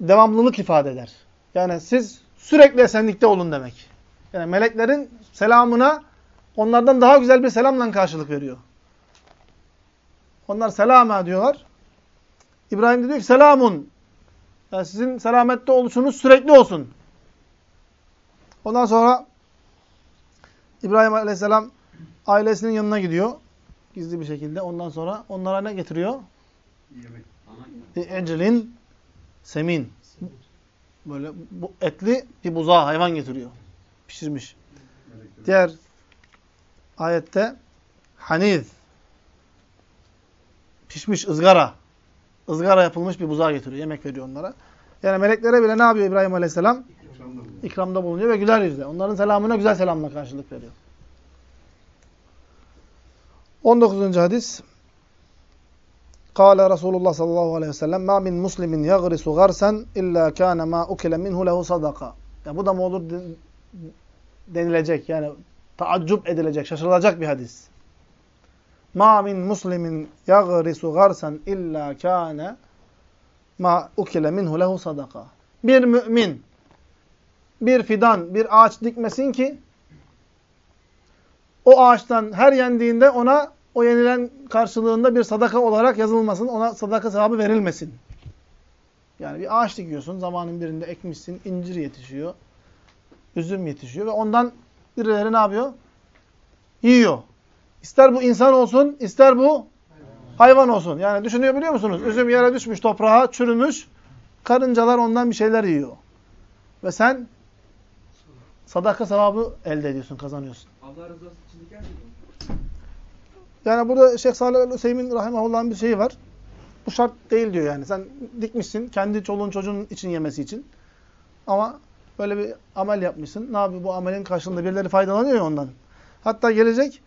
devamlılık ifade eder. Yani siz sürekli esenlikte olun demek. Yani meleklerin selamına onlardan daha güzel bir selamla karşılık veriyor. Onlar selama diyorlar. İbrahim de diyor ki selamun. Yani sizin selamette oluşunuz sürekli olsun. Ondan sonra İbrahim Aleyhisselam ailesinin yanına gidiyor. Gizli bir şekilde. Ondan sonra onlara ne getiriyor? Yemek. Ecelin semin. Böyle bu etli bir buzağı hayvan getiriyor. Pişirmiş. Diğer ayette haniz pişmiş ızgara ızgara yapılmış bir buzağı getiriyor. Yemek veriyor onlara. Yani meleklere bile ne yapıyor İbrahim Aleyhisselam? ikramda bulunuyor ve güler yüzle. Onların selamına güzel selamla karşılık veriyor. 19. hadis. Kale Resulullah sallallahu aleyhi ve sellem ma min muslimin yagrisu garsan illa kana ma ukile minhu lehu sadaka. Ya bu da mı olur denilecek yani taaccüp edilecek, şaşırılacak bir hadis. Ma min muslimin yagrisu garsan illa kana ma ukile minhu lehu sadaka. Bir mümin bir fidan, bir ağaç dikmesin ki o ağaçtan her yendiğinde ona o yenilen karşılığında bir sadaka olarak yazılmasın, ona sadaka sevabı verilmesin. Yani bir ağaç dikiyorsun, zamanın birinde ekmişsin, incir yetişiyor, üzüm yetişiyor ve ondan birileri ne yapıyor? Yiyor. İster bu insan olsun, ister bu hayvan olsun. Yani düşünüyor biliyor musunuz? Üzüm yere düşmüş, toprağa çürümüş, karıncalar ondan bir şeyler yiyor. Ve sen sadaka sevabı elde ediyorsun, kazanıyorsun. Allah rızası için diker? Yani burada Şeyh Salih el-Hüseyin Rahimahullah'ın bir şeyi var. Bu şart değil diyor yani. Sen dikmişsin kendi çoluğun çocuğun için yemesi için. Ama böyle bir amel yapmışsın. Ne yapıyor? Bu amelin karşılığında birileri faydalanıyor ya ondan. Hatta gelecek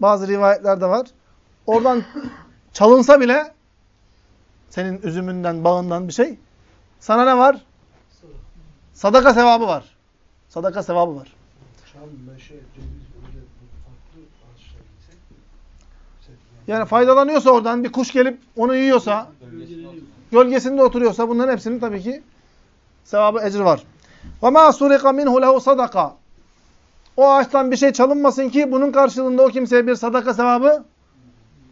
bazı rivayetlerde var. Oradan çalınsa bile senin üzümünden, bağından bir şey. Sana ne var? Sadaka sevabı var. Sadaka sevabı var. Yani faydalanıyorsa oradan bir kuş gelip onu yiyorsa, gölgesinde oturuyorsa bunların hepsinin tabii ki Sevabı ecri var. Ve ma suriqa minhu lehu sadaka. O ağaçtan bir şey çalınmasın ki bunun karşılığında o kimseye bir sadaka sevabı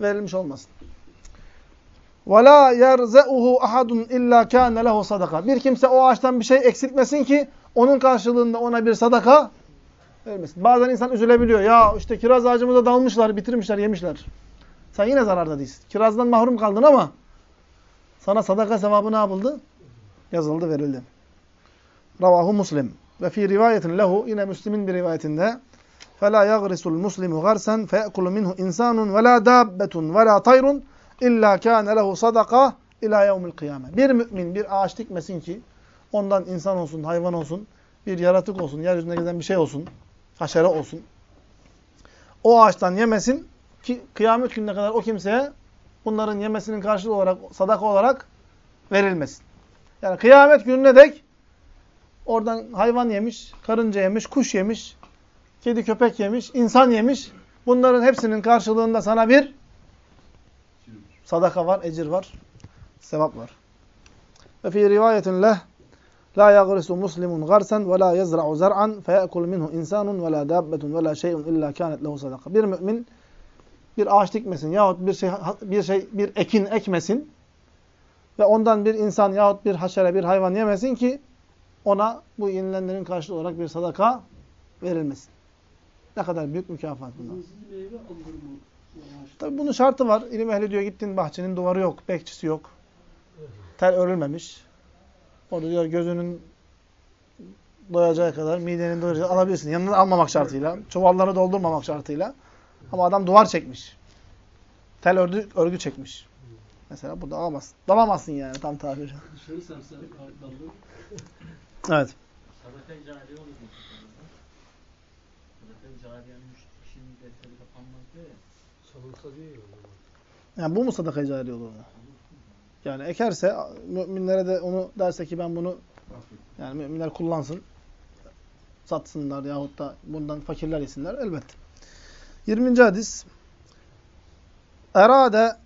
verilmiş olmasın. Ve la yerze'uhu ahadun illa kâne lehu sadaka. Bir kimse o ağaçtan bir şey eksiltmesin ki onun karşılığında ona bir sadaka vermesin. Bazen insan üzülebiliyor. Ya işte kiraz ağacımıza dalmışlar, bitirmişler, yemişler. Sen yine zararda değilsin. Kirazdan mahrum kaldın ama sana sadaka sevabı ne yapıldı? Yazıldı, verildi. Ravahu Muslim. Ve fi rivayetin lehu yine Müslim'in bir rivayetinde فَلَا يَغْرِسُ الْمُسْلِمُ غَرْسًا فَيَأْكُلُ مِنْهُ إِنْسَانٌ وَلَا دَابَّةٌ وَلَا طَيْرٌ اِلَّا كَانَ لَهُ صَدَقَةٌ ila yevmil kıyame. Bir mümin bir ağaç dikmesin ki ondan insan olsun, hayvan olsun, bir yaratık olsun, yeryüzünde gezen bir şey olsun, haşere olsun. O ağaçtan yemesin ki kıyamet gününe kadar o kimseye bunların yemesinin karşılığı olarak, sadaka olarak verilmesin. Yani kıyamet gününe dek oradan hayvan yemiş, karınca yemiş, kuş yemiş, kedi köpek yemiş, insan yemiş. Bunların hepsinin karşılığında sana bir sadaka var, ecir var, sevap var. Ve fi rivayetin leh La yagrisu muslimun garsan ve la yezra'u zar'an feyakul minhu insanun ve la dabbetun ve la şey'un illa kânet lehu sadaka. Bir mümin bir ağaç dikmesin yahut bir şey bir şey bir ekin ekmesin ve ondan bir insan yahut bir haşere bir hayvan yemesin ki ona bu yenilenlerin karşılığı olarak bir sadaka verilmesin. Ne kadar büyük mükafat bunlar. Tabi bunun şartı var. İlim ehli diyor gittin bahçenin duvarı yok, bekçisi yok. Tel örülmemiş. Orada diyor gözünün doyacağı kadar, midenin doyacağı alabilirsin. Yanına almamak şartıyla, çuvalları doldurmamak şartıyla. Ama adam duvar çekmiş. Tel örgü, örgü çekmiş. Mesela burada alamazsın. Dalamazsın yani tam tabiri. Dışarı sersen. Evet. Cariye. Yani bu mu sadaka cari olur mu? Yani ekerse, müminlere de onu derse ki ben bunu yani müminler kullansın, satsınlar yahut da bundan fakirler yesinler elbette. 20. hadis Erade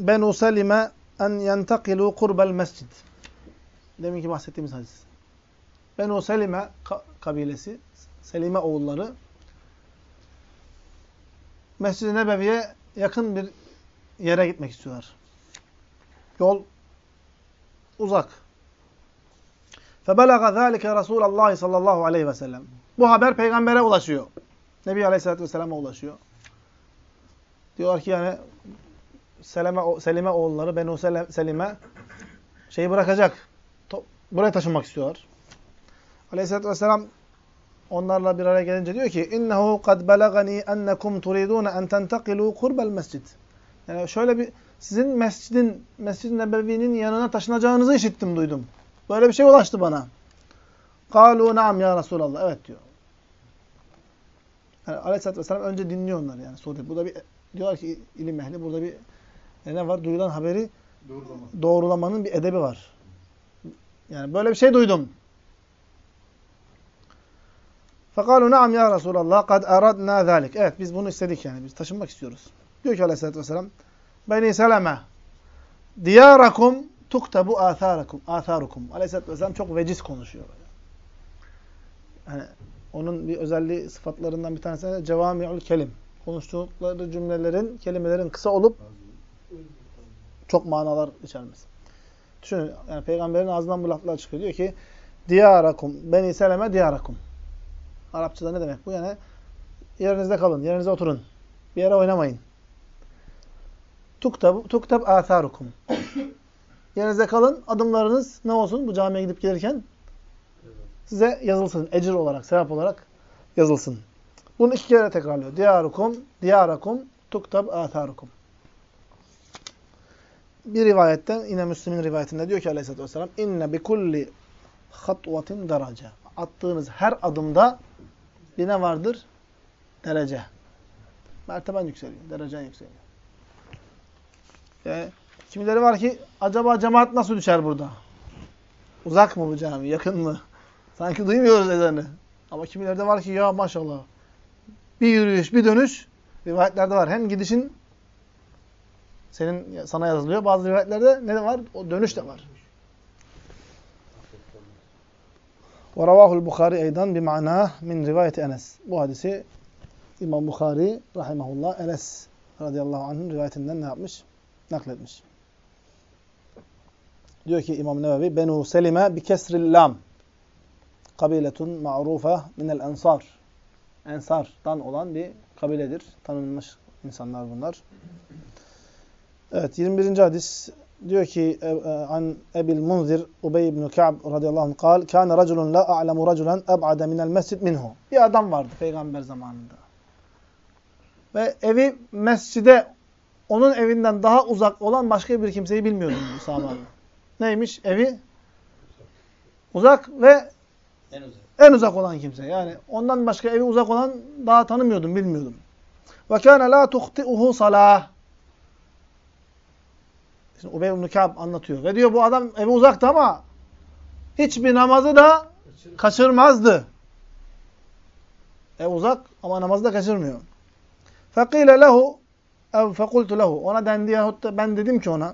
Benu Selime en yentekilu kurbel mescid. Deminki bahsettiğimiz hadis. Benu Selime ka kabilesi, Selime oğulları Mescid-i Nebevi'ye yakın bir yere gitmek istiyorlar. Yol uzak. فَبَلَغَ ذَٰلِكَ رَسُولَ اللّٰهِ sallallahu aleyhi ve sellem. Bu haber peygambere ulaşıyor. Nebi Aleyhisselatü Vesselam'a ulaşıyor. Diyorlar ki yani Selime, Selime oğulları Benu Selime şeyi bırakacak. Buraya taşınmak istiyorlar. Aleyhisselatü Vesselam onlarla bir araya gelince diyor ki innehu kad belagani ennekum turidun en tentekilu kurbel mescid. Yani şöyle bir sizin mescidin Mescid-i Nebevi'nin yanına taşınacağınızı işittim duydum. Böyle bir şey ulaştı bana. Kalu naam ya Resulallah. Evet diyor. Yani Aleyhisselatü Vesselam önce dinliyor onları yani soruyor. Burada bir diyorlar ki ilim ehli burada bir e, ne var? Duyulan haberi Doğrulama. doğrulamanın bir edebi var. Yani böyle bir şey duydum. Fekalu naam ya Resulallah kad aradna zalik. Evet biz bunu istedik yani. Biz taşınmak istiyoruz. Diyor ki aleyhissalatü vesselam. Beni seleme. Diyarakum tuktabu atharukum. Atharukum. Aleyhissalatü vesselam çok veciz konuşuyor. Yani onun bir özelliği sıfatlarından bir tanesi de cevami'ül kelim. Konuştukları cümlelerin, kelimelerin kısa olup çok manalar içermesi. Düşünün yani peygamberin ağzından bu laflar çıkıyor. Diyor ki diyarakum. Beni seleme diyarakum. Arapçada ne demek bu? Yani yerinizde kalın, yerinize oturun. Bir yere oynamayın. Tuktab, tuktab atharukum. Yerinizde kalın, adımlarınız ne olsun bu camiye gidip gelirken? Size yazılsın, ecir olarak, sevap olarak yazılsın. Bunu iki kere tekrarlıyor. Diyarukum, diyarakum, tuktab atharukum. Bir rivayetten, yine Müslim'in rivayetinde diyor ki aleyhissalatü vesselam, inne bi kulli hatvatin daraca. Attığınız her adımda bir ne vardır? Derece. Merteben yükseliyor, derecen yükseliyor. Yani, kimileri var ki, acaba cemaat nasıl düşer burada? Uzak mı bu cami, yakın mı? Sanki duymuyoruz ezanı. Ama kimileri de var ki, ya maşallah. Bir yürüyüş, bir dönüş, rivayetlerde var. Hem gidişin senin sana yazılıyor. Bazı rivayetlerde ne de var? O dönüş de var. Ve ravahul Bukhari eydan bima'na min rivayeti Enes. Bu hadisi İmam Bukhari rahimahullah Enes radıyallahu anh'ın rivayetinden ne yapmış? Nakletmiş. Diyor ki İmam Nevevi Benu Selime bi kesril lam kabiletun ma'rufa minel ensar. Ensar'dan olan bir kabiledir. Tanınmış insanlar bunlar. Evet 21. hadis diyor ki an Ebil Munzir Ubey ibn Ka'b radıyallahu anh kal kana raculun la a'lemu raculan eb'ade minel mescid minhu. Bir adam vardı peygamber zamanında. Ve evi mescide onun evinden daha uzak olan başka bir kimseyi bilmiyordum bu sahabe. Neymiş? Evi uzak ve En uzak. en uzak olan kimse. Yani ondan başka evi uzak olan daha tanımıyordum, bilmiyordum. Ve kana la tuhti'uhu salah. Şimdi Ubey ibn Ka'b anlatıyor. Ve diyor bu adam evi uzakta ama hiçbir namazı da kaçırmazdı. Ev uzak ama namazı da kaçırmıyor. فَقِيلَ lehu ev fekultu lehu. Ona dendi yahut da ben dedim ki ona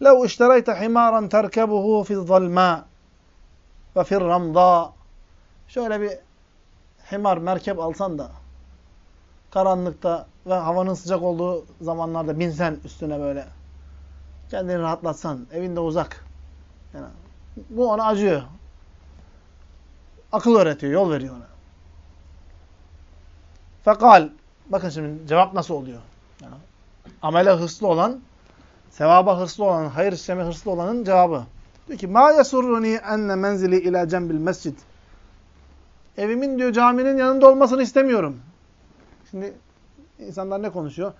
لَوْ اِشْتَرَيْتَ حِمَارًا تَرْكَبُهُ فِي الظَّلْمَاءِ وَفِي الرَّمْضَاءِ Şöyle bir himar, merkep alsan da karanlıkta ve havanın sıcak olduğu zamanlarda binsen üstüne böyle Kendini rahatlatsan, evinde uzak. Yani bu ona acıyor. Akıl öğretiyor, yol veriyor ona. Fekal. Bakın şimdi cevap nasıl oluyor? Yani, amele hırslı olan, sevaba hırslı olan, hayır işleme hırslı olanın cevabı. Diyor ki, ma yasurruni enne menzili ila cembil mescid. Evimin diyor caminin yanında olmasını istemiyorum. Şimdi insanlar ne konuşuyor?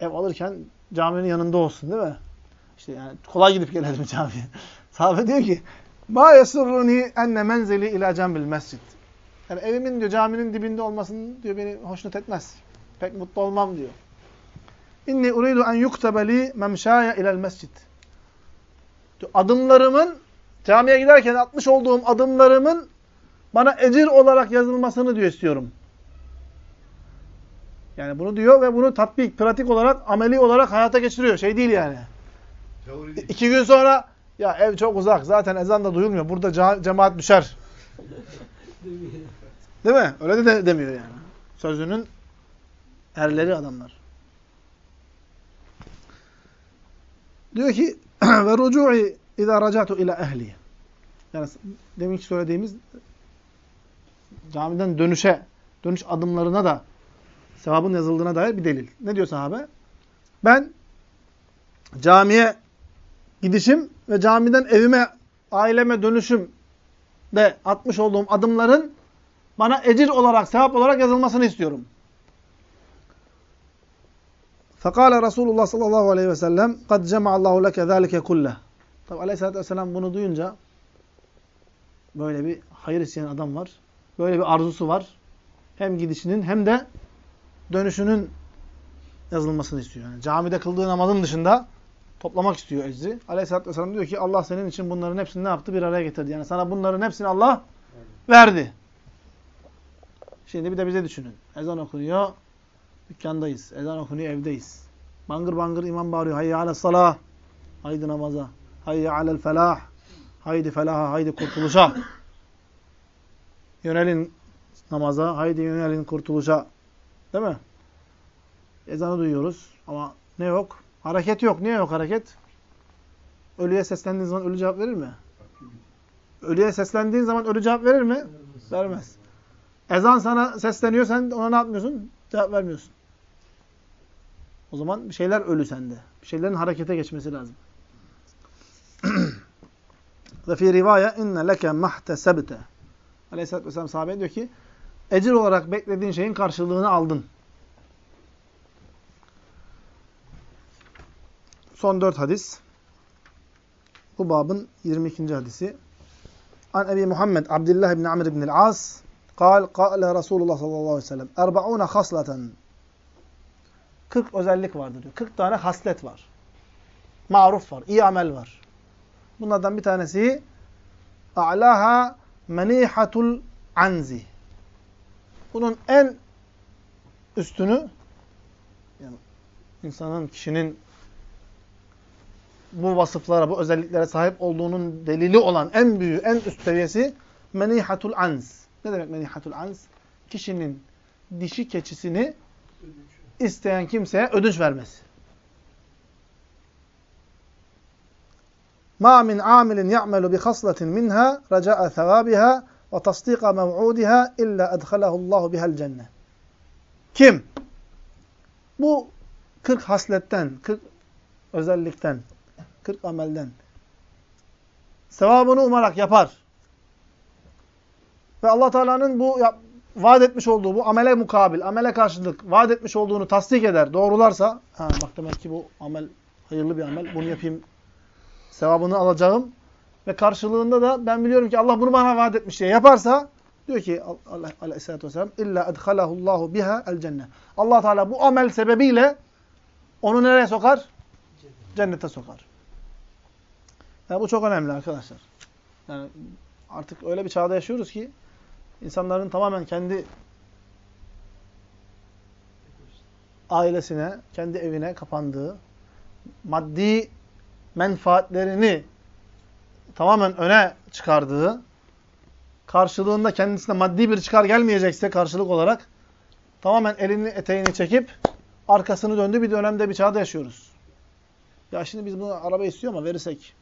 Ev alırken caminin yanında olsun değil mi? İşte yani kolay gidip gelelim camiye. Sahabe diyor ki Ma yesurruni enne menzili ila cembil mescid. Yani evimin diyor caminin dibinde olmasını diyor beni hoşnut etmez. Pek mutlu olmam diyor. İnni uridu en yuktebe li memşaya ilel mescid. Adımlarımın camiye giderken atmış olduğum adımlarımın bana ecir olarak yazılmasını diyor istiyorum. Yani bunu diyor ve bunu tatbik, pratik olarak, ameli olarak hayata geçiriyor. Şey değil yani. Teori değil. İki gün sonra ya ev çok uzak zaten ezan da duyulmuyor. Burada cemaat düşer. Değil mi? Öyle de, de demiyor yani. Sözünün erleri adamlar. Diyor ki ve rucu'i izâ racatu ila ehli. Yani deminki söylediğimiz camiden dönüşe, dönüş adımlarına da Sevabın yazıldığına dair bir delil. Ne diyor sahabe? Ben camiye gidişim ve camiden evime, aileme dönüşüm de atmış olduğum adımların bana ecir olarak, sevap olarak yazılmasını istiyorum. Fekale Resulullah sallallahu aleyhi ve sellem kad cema'allahu leke zâlike kulle. Tabi aleyhissalatü vesselam bunu duyunca böyle bir hayır isteyen adam var. Böyle bir arzusu var. Hem gidişinin hem de dönüşünün yazılmasını istiyor. Yani camide kıldığı namazın dışında toplamak istiyor ecri. Aleyhisselatü Vesselam diyor ki Allah senin için bunların hepsini ne yaptı? Bir araya getirdi. Yani sana bunların hepsini Allah verdi. Şimdi bir de bize düşünün. Ezan okunuyor. Dükkandayız. Ezan okunuyor evdeyiz. Bangır bangır imam bağırıyor. Hayya alel salah. Haydi namaza. Hayya alel felah. Haydi felaha. Haydi kurtuluşa. Yönelin namaza. Haydi yönelin kurtuluşa. Değil mi? Ezanı duyuyoruz ama ne yok? Hareket yok. Niye yok hareket? Ölüye seslendiğin zaman ölü cevap verir mi? Ölüye seslendiğin zaman ölü cevap verir mi? Vermez. Ezan sana sesleniyor, sen ona ne yapmıyorsun? Cevap vermiyorsun. O zaman bir şeyler ölü sende. Bir şeylerin harekete geçmesi lazım. Ve fi rivaya inne leke mahtesebte. Aleyhisselatü Vesselam sahabeye diyor ki ecir olarak beklediğin şeyin karşılığını aldın. Son dört hadis. Bu babın 22. hadisi. An Ebi Muhammed Abdullah ibn Amr ibn al-As قال قال Resulullah sallallahu aleyhi ve sellem Erbauna hasleten 40 özellik vardır diyor. 40 tane haslet var. Maruf var, iyi amel var. Bunlardan bir tanesi a'laha menihatul anzi. Bunun en üstünü yani insanın, kişinin bu vasıflara, bu özelliklere sahip olduğunun delili olan en büyüğü, en üst seviyesi menihatul anz. Ne demek menihatul anz? Kişinin dişi keçisini isteyen kimseye ödünç vermesi. Ma min amilin ya'melu bi khaslatin minha raca'a thawabiha ve tasdika mev'udiha illa edhalahu Allahu biha'l cennet. Kim? Bu 40 hasletten, 40 özellikten, 40 amelden sevabını umarak yapar. Ve Allah Teala'nın bu yap, vaat etmiş olduğu bu amele mukabil, amele karşılık vaat etmiş olduğunu tasdik eder, doğrularsa, ha bak demek ki bu amel hayırlı bir amel, bunu yapayım, sevabını alacağım ve karşılığında da ben biliyorum ki Allah bunu bana vaat etmiş diye yaparsa diyor ki Allah Aleyhisselatü Vesselam illa edhalahullahu biha el cennet. Allah Teala bu amel sebebiyle onu nereye sokar? Cennete sokar. Yani bu çok önemli arkadaşlar. Yani artık öyle bir çağda yaşıyoruz ki insanların tamamen kendi ailesine, kendi evine kapandığı, maddi menfaatlerini tamamen öne çıkardığı, karşılığında kendisine maddi bir çıkar gelmeyecekse karşılık olarak tamamen elini eteğini çekip arkasını döndüğü bir dönemde bir çağda yaşıyoruz. Ya şimdi biz bunu araba istiyor ama verirsek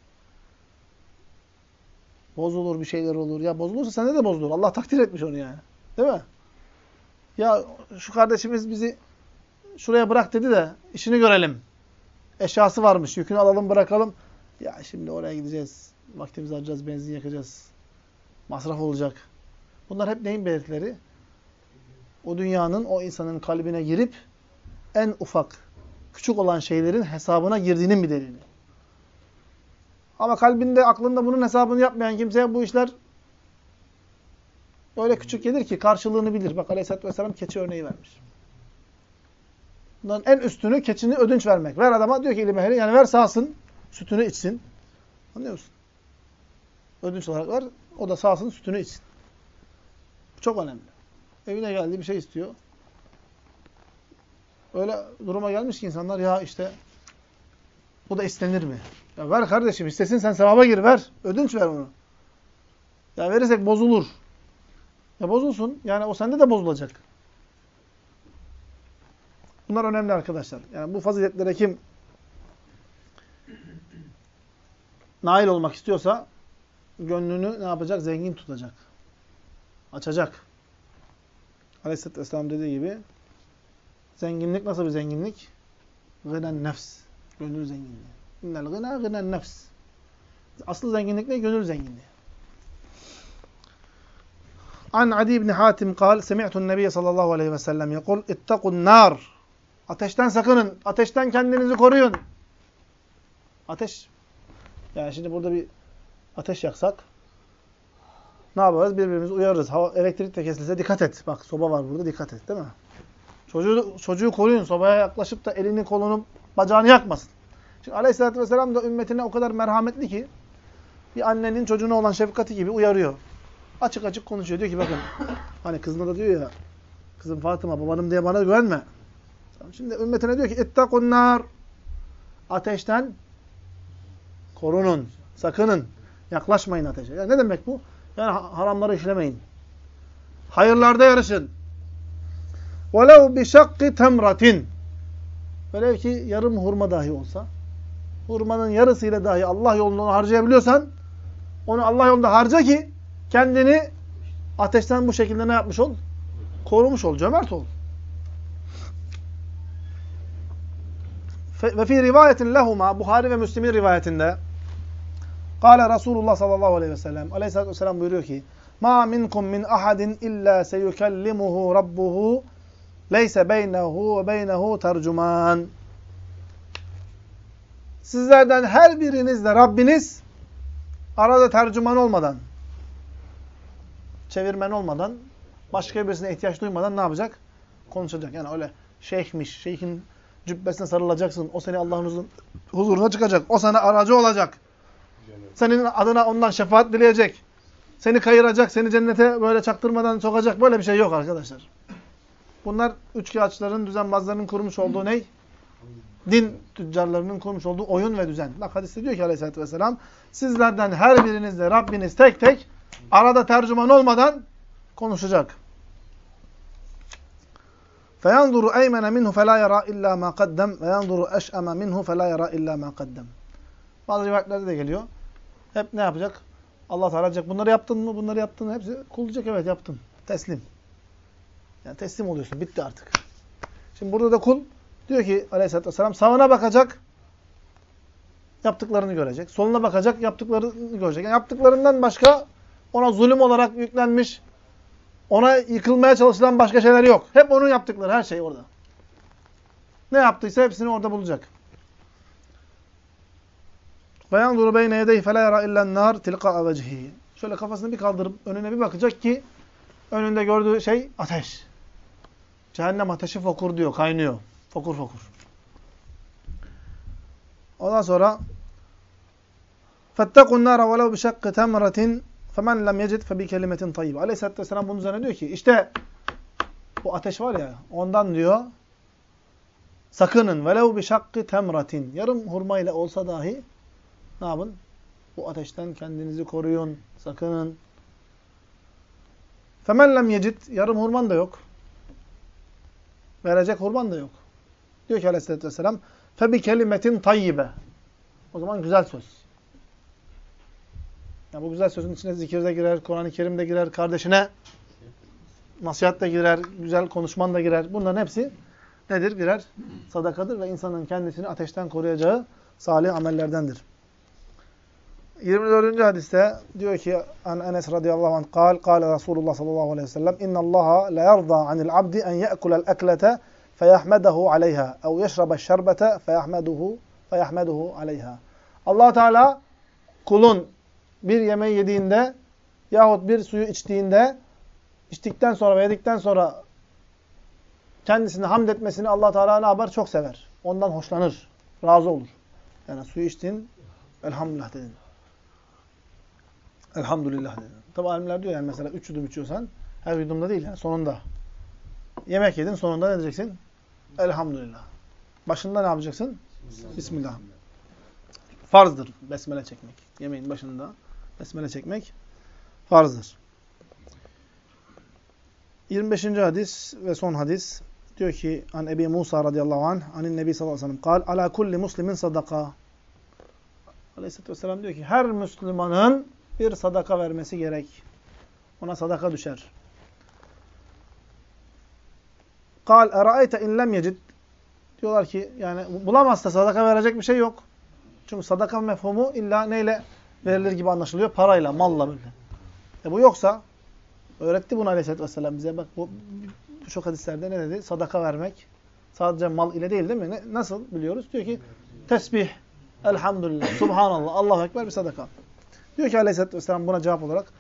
bozulur bir şeyler olur. Ya bozulursa sende de bozulur. Allah takdir etmiş onu yani. Değil mi? Ya şu kardeşimiz bizi şuraya bırak dedi de işini görelim. Eşyası varmış. Yükünü alalım bırakalım. Ya şimdi oraya gideceğiz. Vaktimizi harcayacağız. Benzin yakacağız. Masraf olacak. Bunlar hep neyin belirtileri? O dünyanın o insanın kalbine girip en ufak, küçük olan şeylerin hesabına girdiğinin bir delili. Ama kalbinde, aklında bunun hesabını yapmayan kimseye bu işler öyle küçük gelir ki karşılığını bilir. Bak Aleyhisselatü Vesselam keçi örneği vermiş. Bunların en üstünü keçini ödünç vermek. Ver adama diyor ki ilim ehli yani ver sağsın, sütünü içsin. Anlıyor musun? Ödünç olarak ver, o da sağsın, sütünü içsin. Çok önemli. Evine geldi bir şey istiyor. Öyle duruma gelmiş ki insanlar ya işte bu da istenir mi? Ya ver kardeşim istesin sen sevaba gir ver. Ödünç ver onu. Ya verirsek bozulur. Ya bozulsun. Yani o sende de bozulacak. Bunlar önemli arkadaşlar. Yani bu faziletlere kim nail olmak istiyorsa gönlünü ne yapacak? Zengin tutacak. Açacak. Aleyhisselatü Vesselam dediği gibi zenginlik nasıl bir zenginlik? Gınen nefs. Gönül zenginliği. İnnel gına gınen nefs. Asıl zenginlik ne? Gönül zenginliği. An Adi ibn Hatim kal, semi'tu'n nebiye sallallahu aleyhi ve sellem yekul, ittakun nar. Ateşten sakının. Ateşten kendinizi koruyun. Ateş. Yani şimdi burada bir ateş yaksak, ne yaparız? Birbirimizi uyarırız. Hava, elektrik de kesilse dikkat et. Bak soba var burada dikkat et değil mi? Çocuğu, çocuğu koruyun. Sobaya yaklaşıp da elini kolunu bacağını yakmasın. Şimdi Aleyhisselatü Vesselam da ümmetine o kadar merhametli ki bir annenin çocuğuna olan şefkati gibi uyarıyor. Açık açık konuşuyor. Diyor ki bakın hani kızına da diyor ya kızım Fatıma babanım diye bana güvenme. Şimdi ümmetine diyor ki ittakunnar ateşten korunun, sakının. Yaklaşmayın ateşe. Yani ne demek bu? Yani haramları işlemeyin. Hayırlarda yarışın. وَلَوْ بِشَقِّ تَمْرَةٍ Velev ki yarım hurma dahi olsa, hurmanın yarısıyla dahi Allah yolunda onu harcayabiliyorsan, onu Allah yolunda harca ki kendini ateşten bu şekilde ne yapmış ol? Korumuş ol, cömert ol. Ve fi rivayetin lehuma, Buhari ve Müslim'in rivayetinde, Kale Resulullah sallallahu aleyhi ve sellem, aleyhissalatü vesselam buyuruyor ki, Ma minkum min ahadin illa seyukellimuhu rabbuhu leyse beynehu ve beynehu tercüman. Sizlerden her birinizle Rabbiniz arada tercüman olmadan, çevirmen olmadan, başka birisine ihtiyaç duymadan ne yapacak? Konuşacak. Yani öyle şeyhmiş, şeyhin cübbesine sarılacaksın. O seni Allah'ın huzuruna çıkacak. O sana aracı olacak. Senin adına ondan şefaat dileyecek. Seni kayıracak, seni cennete böyle çaktırmadan sokacak. Böyle bir şey yok arkadaşlar. Bunlar üçkağıtçıların, düzenbazların kurmuş olduğu ney? Din tüccarlarının kurmuş olduğu oyun ve düzen. Bak hadiste diyor ki aleyhissalatü vesselam, sizlerden her birinizle Rabbiniz tek tek arada tercüman olmadan konuşacak. فَيَنْظُرُ اَيْمَنَ مِنْهُ فَلَا يَرَى اِلَّا مَا قَدَّمْ وَيَنْظُرُ اَشْأَمَ مِنْهُ فَلَا يَرَى اِلَّا مَا قَدَّمْ Bazı rivayetlerde de geliyor. Hep ne yapacak? Allah Teala bunları yaptın mı, bunları yaptın mı? Hepsi kul diyecek, evet yaptım. Teslim. Yani teslim oluyorsun, bitti artık. Şimdi burada da kul diyor ki aleyhissalatü vesselam, sağına bakacak, yaptıklarını görecek. Soluna bakacak, yaptıklarını görecek. Yani yaptıklarından başka ona zulüm olarak yüklenmiş, ona yıkılmaya çalışılan başka şeyler yok. Hep onun yaptıkları, her şey orada. Ne yaptıysa hepsini orada bulacak. وَيَنْظُرُ بَيْنَ يَدَيْهِ فَلَا يَرَى اِلَّا النَّارِ تِلْقَاءَ وَجْهِهِ Şöyle kafasını bir kaldırıp önüne bir bakacak ki önünde gördüğü şey ateş. Cehennem ateşi fokur diyor, kaynıyor. Fokur fokur. Ondan sonra فَاتَّقُوا النَّارَ وَلَوْ بِشَقِّ تَمْرَةٍ فَمَنْ لَمْ يَجِدْ فَبِكَلِمَةٍ طَيِّبٍ Aleyhisselatü Vesselam bunun üzerine diyor ki işte bu ateş var ya ondan diyor sakının velev bi şakkı temratin yarım hurma ile olsa dahi ne yapın? Bu ateşten kendinizi koruyun, sakının. Femen lem yecid yarım hurman da yok. Verecek hurman da yok. Diyor ki Aleyhisselatü Vesselam kelimetin tayyibe. O zaman güzel söz. Yani bu güzel sözün içine zikir de girer, Kur'an-ı Kerim de girer, kardeşine nasihat da girer, güzel konuşman da girer. Bunların hepsi nedir? Birer sadakadır ve insanın kendisini ateşten koruyacağı salih amellerdendir. 24. hadiste diyor ki an Enes radıyallahu anh kal kâle Resulullah sallallahu aleyhi ve sellem inna Allaha la yarda anil abdi en ye'kulel eklete feyahmedehu aleyha ev yeşrebe şerbete feyahmeduhu feyahmeduhu aleyha. Allah Teala kulun bir yemeği yediğinde yahut bir suyu içtiğinde içtikten sonra ve yedikten sonra kendisini hamd etmesini Allah Teala ne yapar? Çok sever. Ondan hoşlanır. Razı olur. Yani suyu içtin, elhamdülillah dedin. Elhamdülillah dedin. Tabi alimler diyor yani mesela üç yudum içiyorsan her yudumda değil yani sonunda. Yemek yedin sonunda ne diyeceksin? Elhamdülillah. Başında ne yapacaksın? Bismillah. Farzdır besmele çekmek. Yemeğin başında besmele çekmek farzdır. 25. hadis ve son hadis diyor ki an Ebi Musa radıyallahu anh anin Nebi sallallahu aleyhi ve sellem kal ala kulli muslimin sadaka. Aleyhisselatü vesselam diyor ki her Müslümanın bir sadaka vermesi gerek. Ona sadaka düşer. Kal eraayte in lem yecid diyorlar ki yani bulamazsa sadaka verecek bir şey yok. Çünkü sadaka mefhumu illa neyle verilir gibi anlaşılıyor? Parayla, malla böyle. E bu yoksa öğretti bunu Aleyhisselatü Vesselam bize. Bak bu birçok hadislerde ne dedi? Sadaka vermek sadece mal ile değil değil mi? Ne, nasıl biliyoruz? Diyor ki tesbih, elhamdülillah, subhanallah, Allahu Ekber bir sadaka. Diyor ki Aleyhisselatü Vesselam buna cevap olarak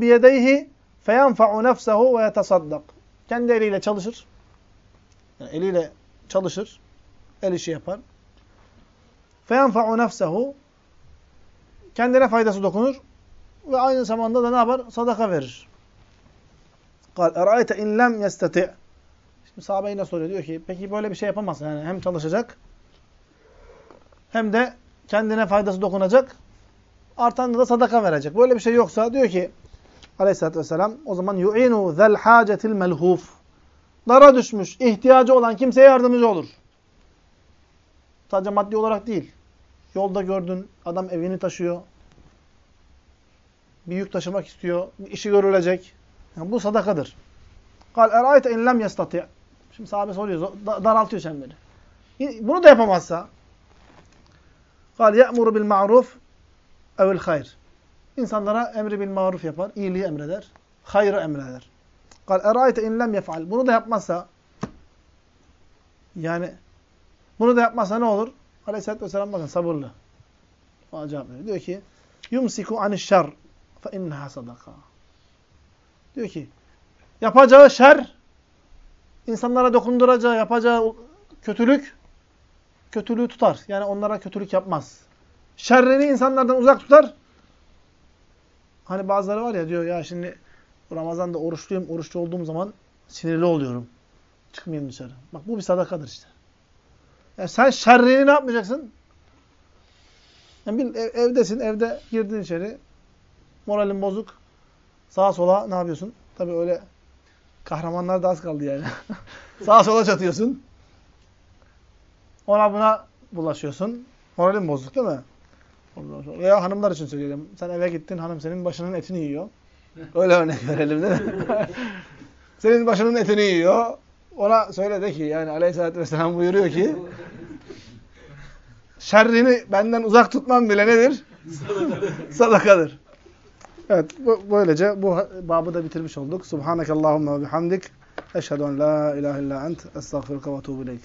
biyedeyhi feyenfa'u nefsehu ve yetesaddak. Kendi eliyle çalışır. Yani eliyle çalışır. El işi yapar. Feyenfa'u nefsehu kendine faydası dokunur ve aynı zamanda da ne yapar? Sadaka verir. Kal eraayte in lem yestati. Şimdi sahabe yine soruyor diyor ki peki böyle bir şey yapamaz yani hem çalışacak hem de kendine faydası dokunacak. Artanda da sadaka verecek. Böyle bir şey yoksa diyor ki Aleyhisselatü Vesselam o zaman yu'inu zel hacetil melhuf. Dara düşmüş, ihtiyacı olan kimseye yardımcı olur. Sadece maddi olarak değil. Yolda gördün, adam evini taşıyor. Bir yük taşımak istiyor, bir işi görülecek. Yani bu sadakadır. Kal erayte in lem yestati. Şimdi sahabe soruyor, da- daraltıyor sen beni. Bunu da yapamazsa Kal ye'muru bil ma'ruf evil hayr. İnsanlara emri bil maruf yapar, iyiliği emreder, hayrı emreder. Kal erayte in lem yef'al. Bunu da yapmazsa yani bunu da yapmazsa ne olur? Aleyhisselatü Vesselam bakın sabırlı. Bana cevap. Diyor ki yumsiku aniş şer fe inneha sadaka. Diyor ki yapacağı şer insanlara dokunduracağı, yapacağı kötülük kötülüğü tutar. Yani onlara kötülük yapmaz. Şerrini insanlardan uzak tutar. Hani bazıları var ya diyor ya şimdi Ramazan'da oruçluyum, oruçlu olduğum zaman sinirli oluyorum. Çıkmayayım dışarı. Bak bu bir sadakadır işte. Yani sen şerrini ne yapmayacaksın? Yani bir ev- evdesin, evde girdin içeri. Moralin bozuk. Sağa sola ne yapıyorsun? Tabii öyle kahramanlar da az kaldı yani. Sağa sola çatıyorsun. Ona buna bulaşıyorsun. Moralin bozuk değil mi? Ondan sonra- Veya hanımlar için söylüyorum. Sen eve gittin, hanım senin başının etini yiyor. Öyle örnek verelim değil mi? senin başının etini yiyor. Ona söyle de ki yani aleyhissalatü vesselam buyuruyor ki şerrini benden uzak tutmam bile nedir? Sadakadır. Evet, bu, böylece bu babı da bitirmiş olduk. Subhanakallahumma ve bihamdik. Eşhedü en la ilahe illa ent. Estağfirullah ve etûbü ileyk.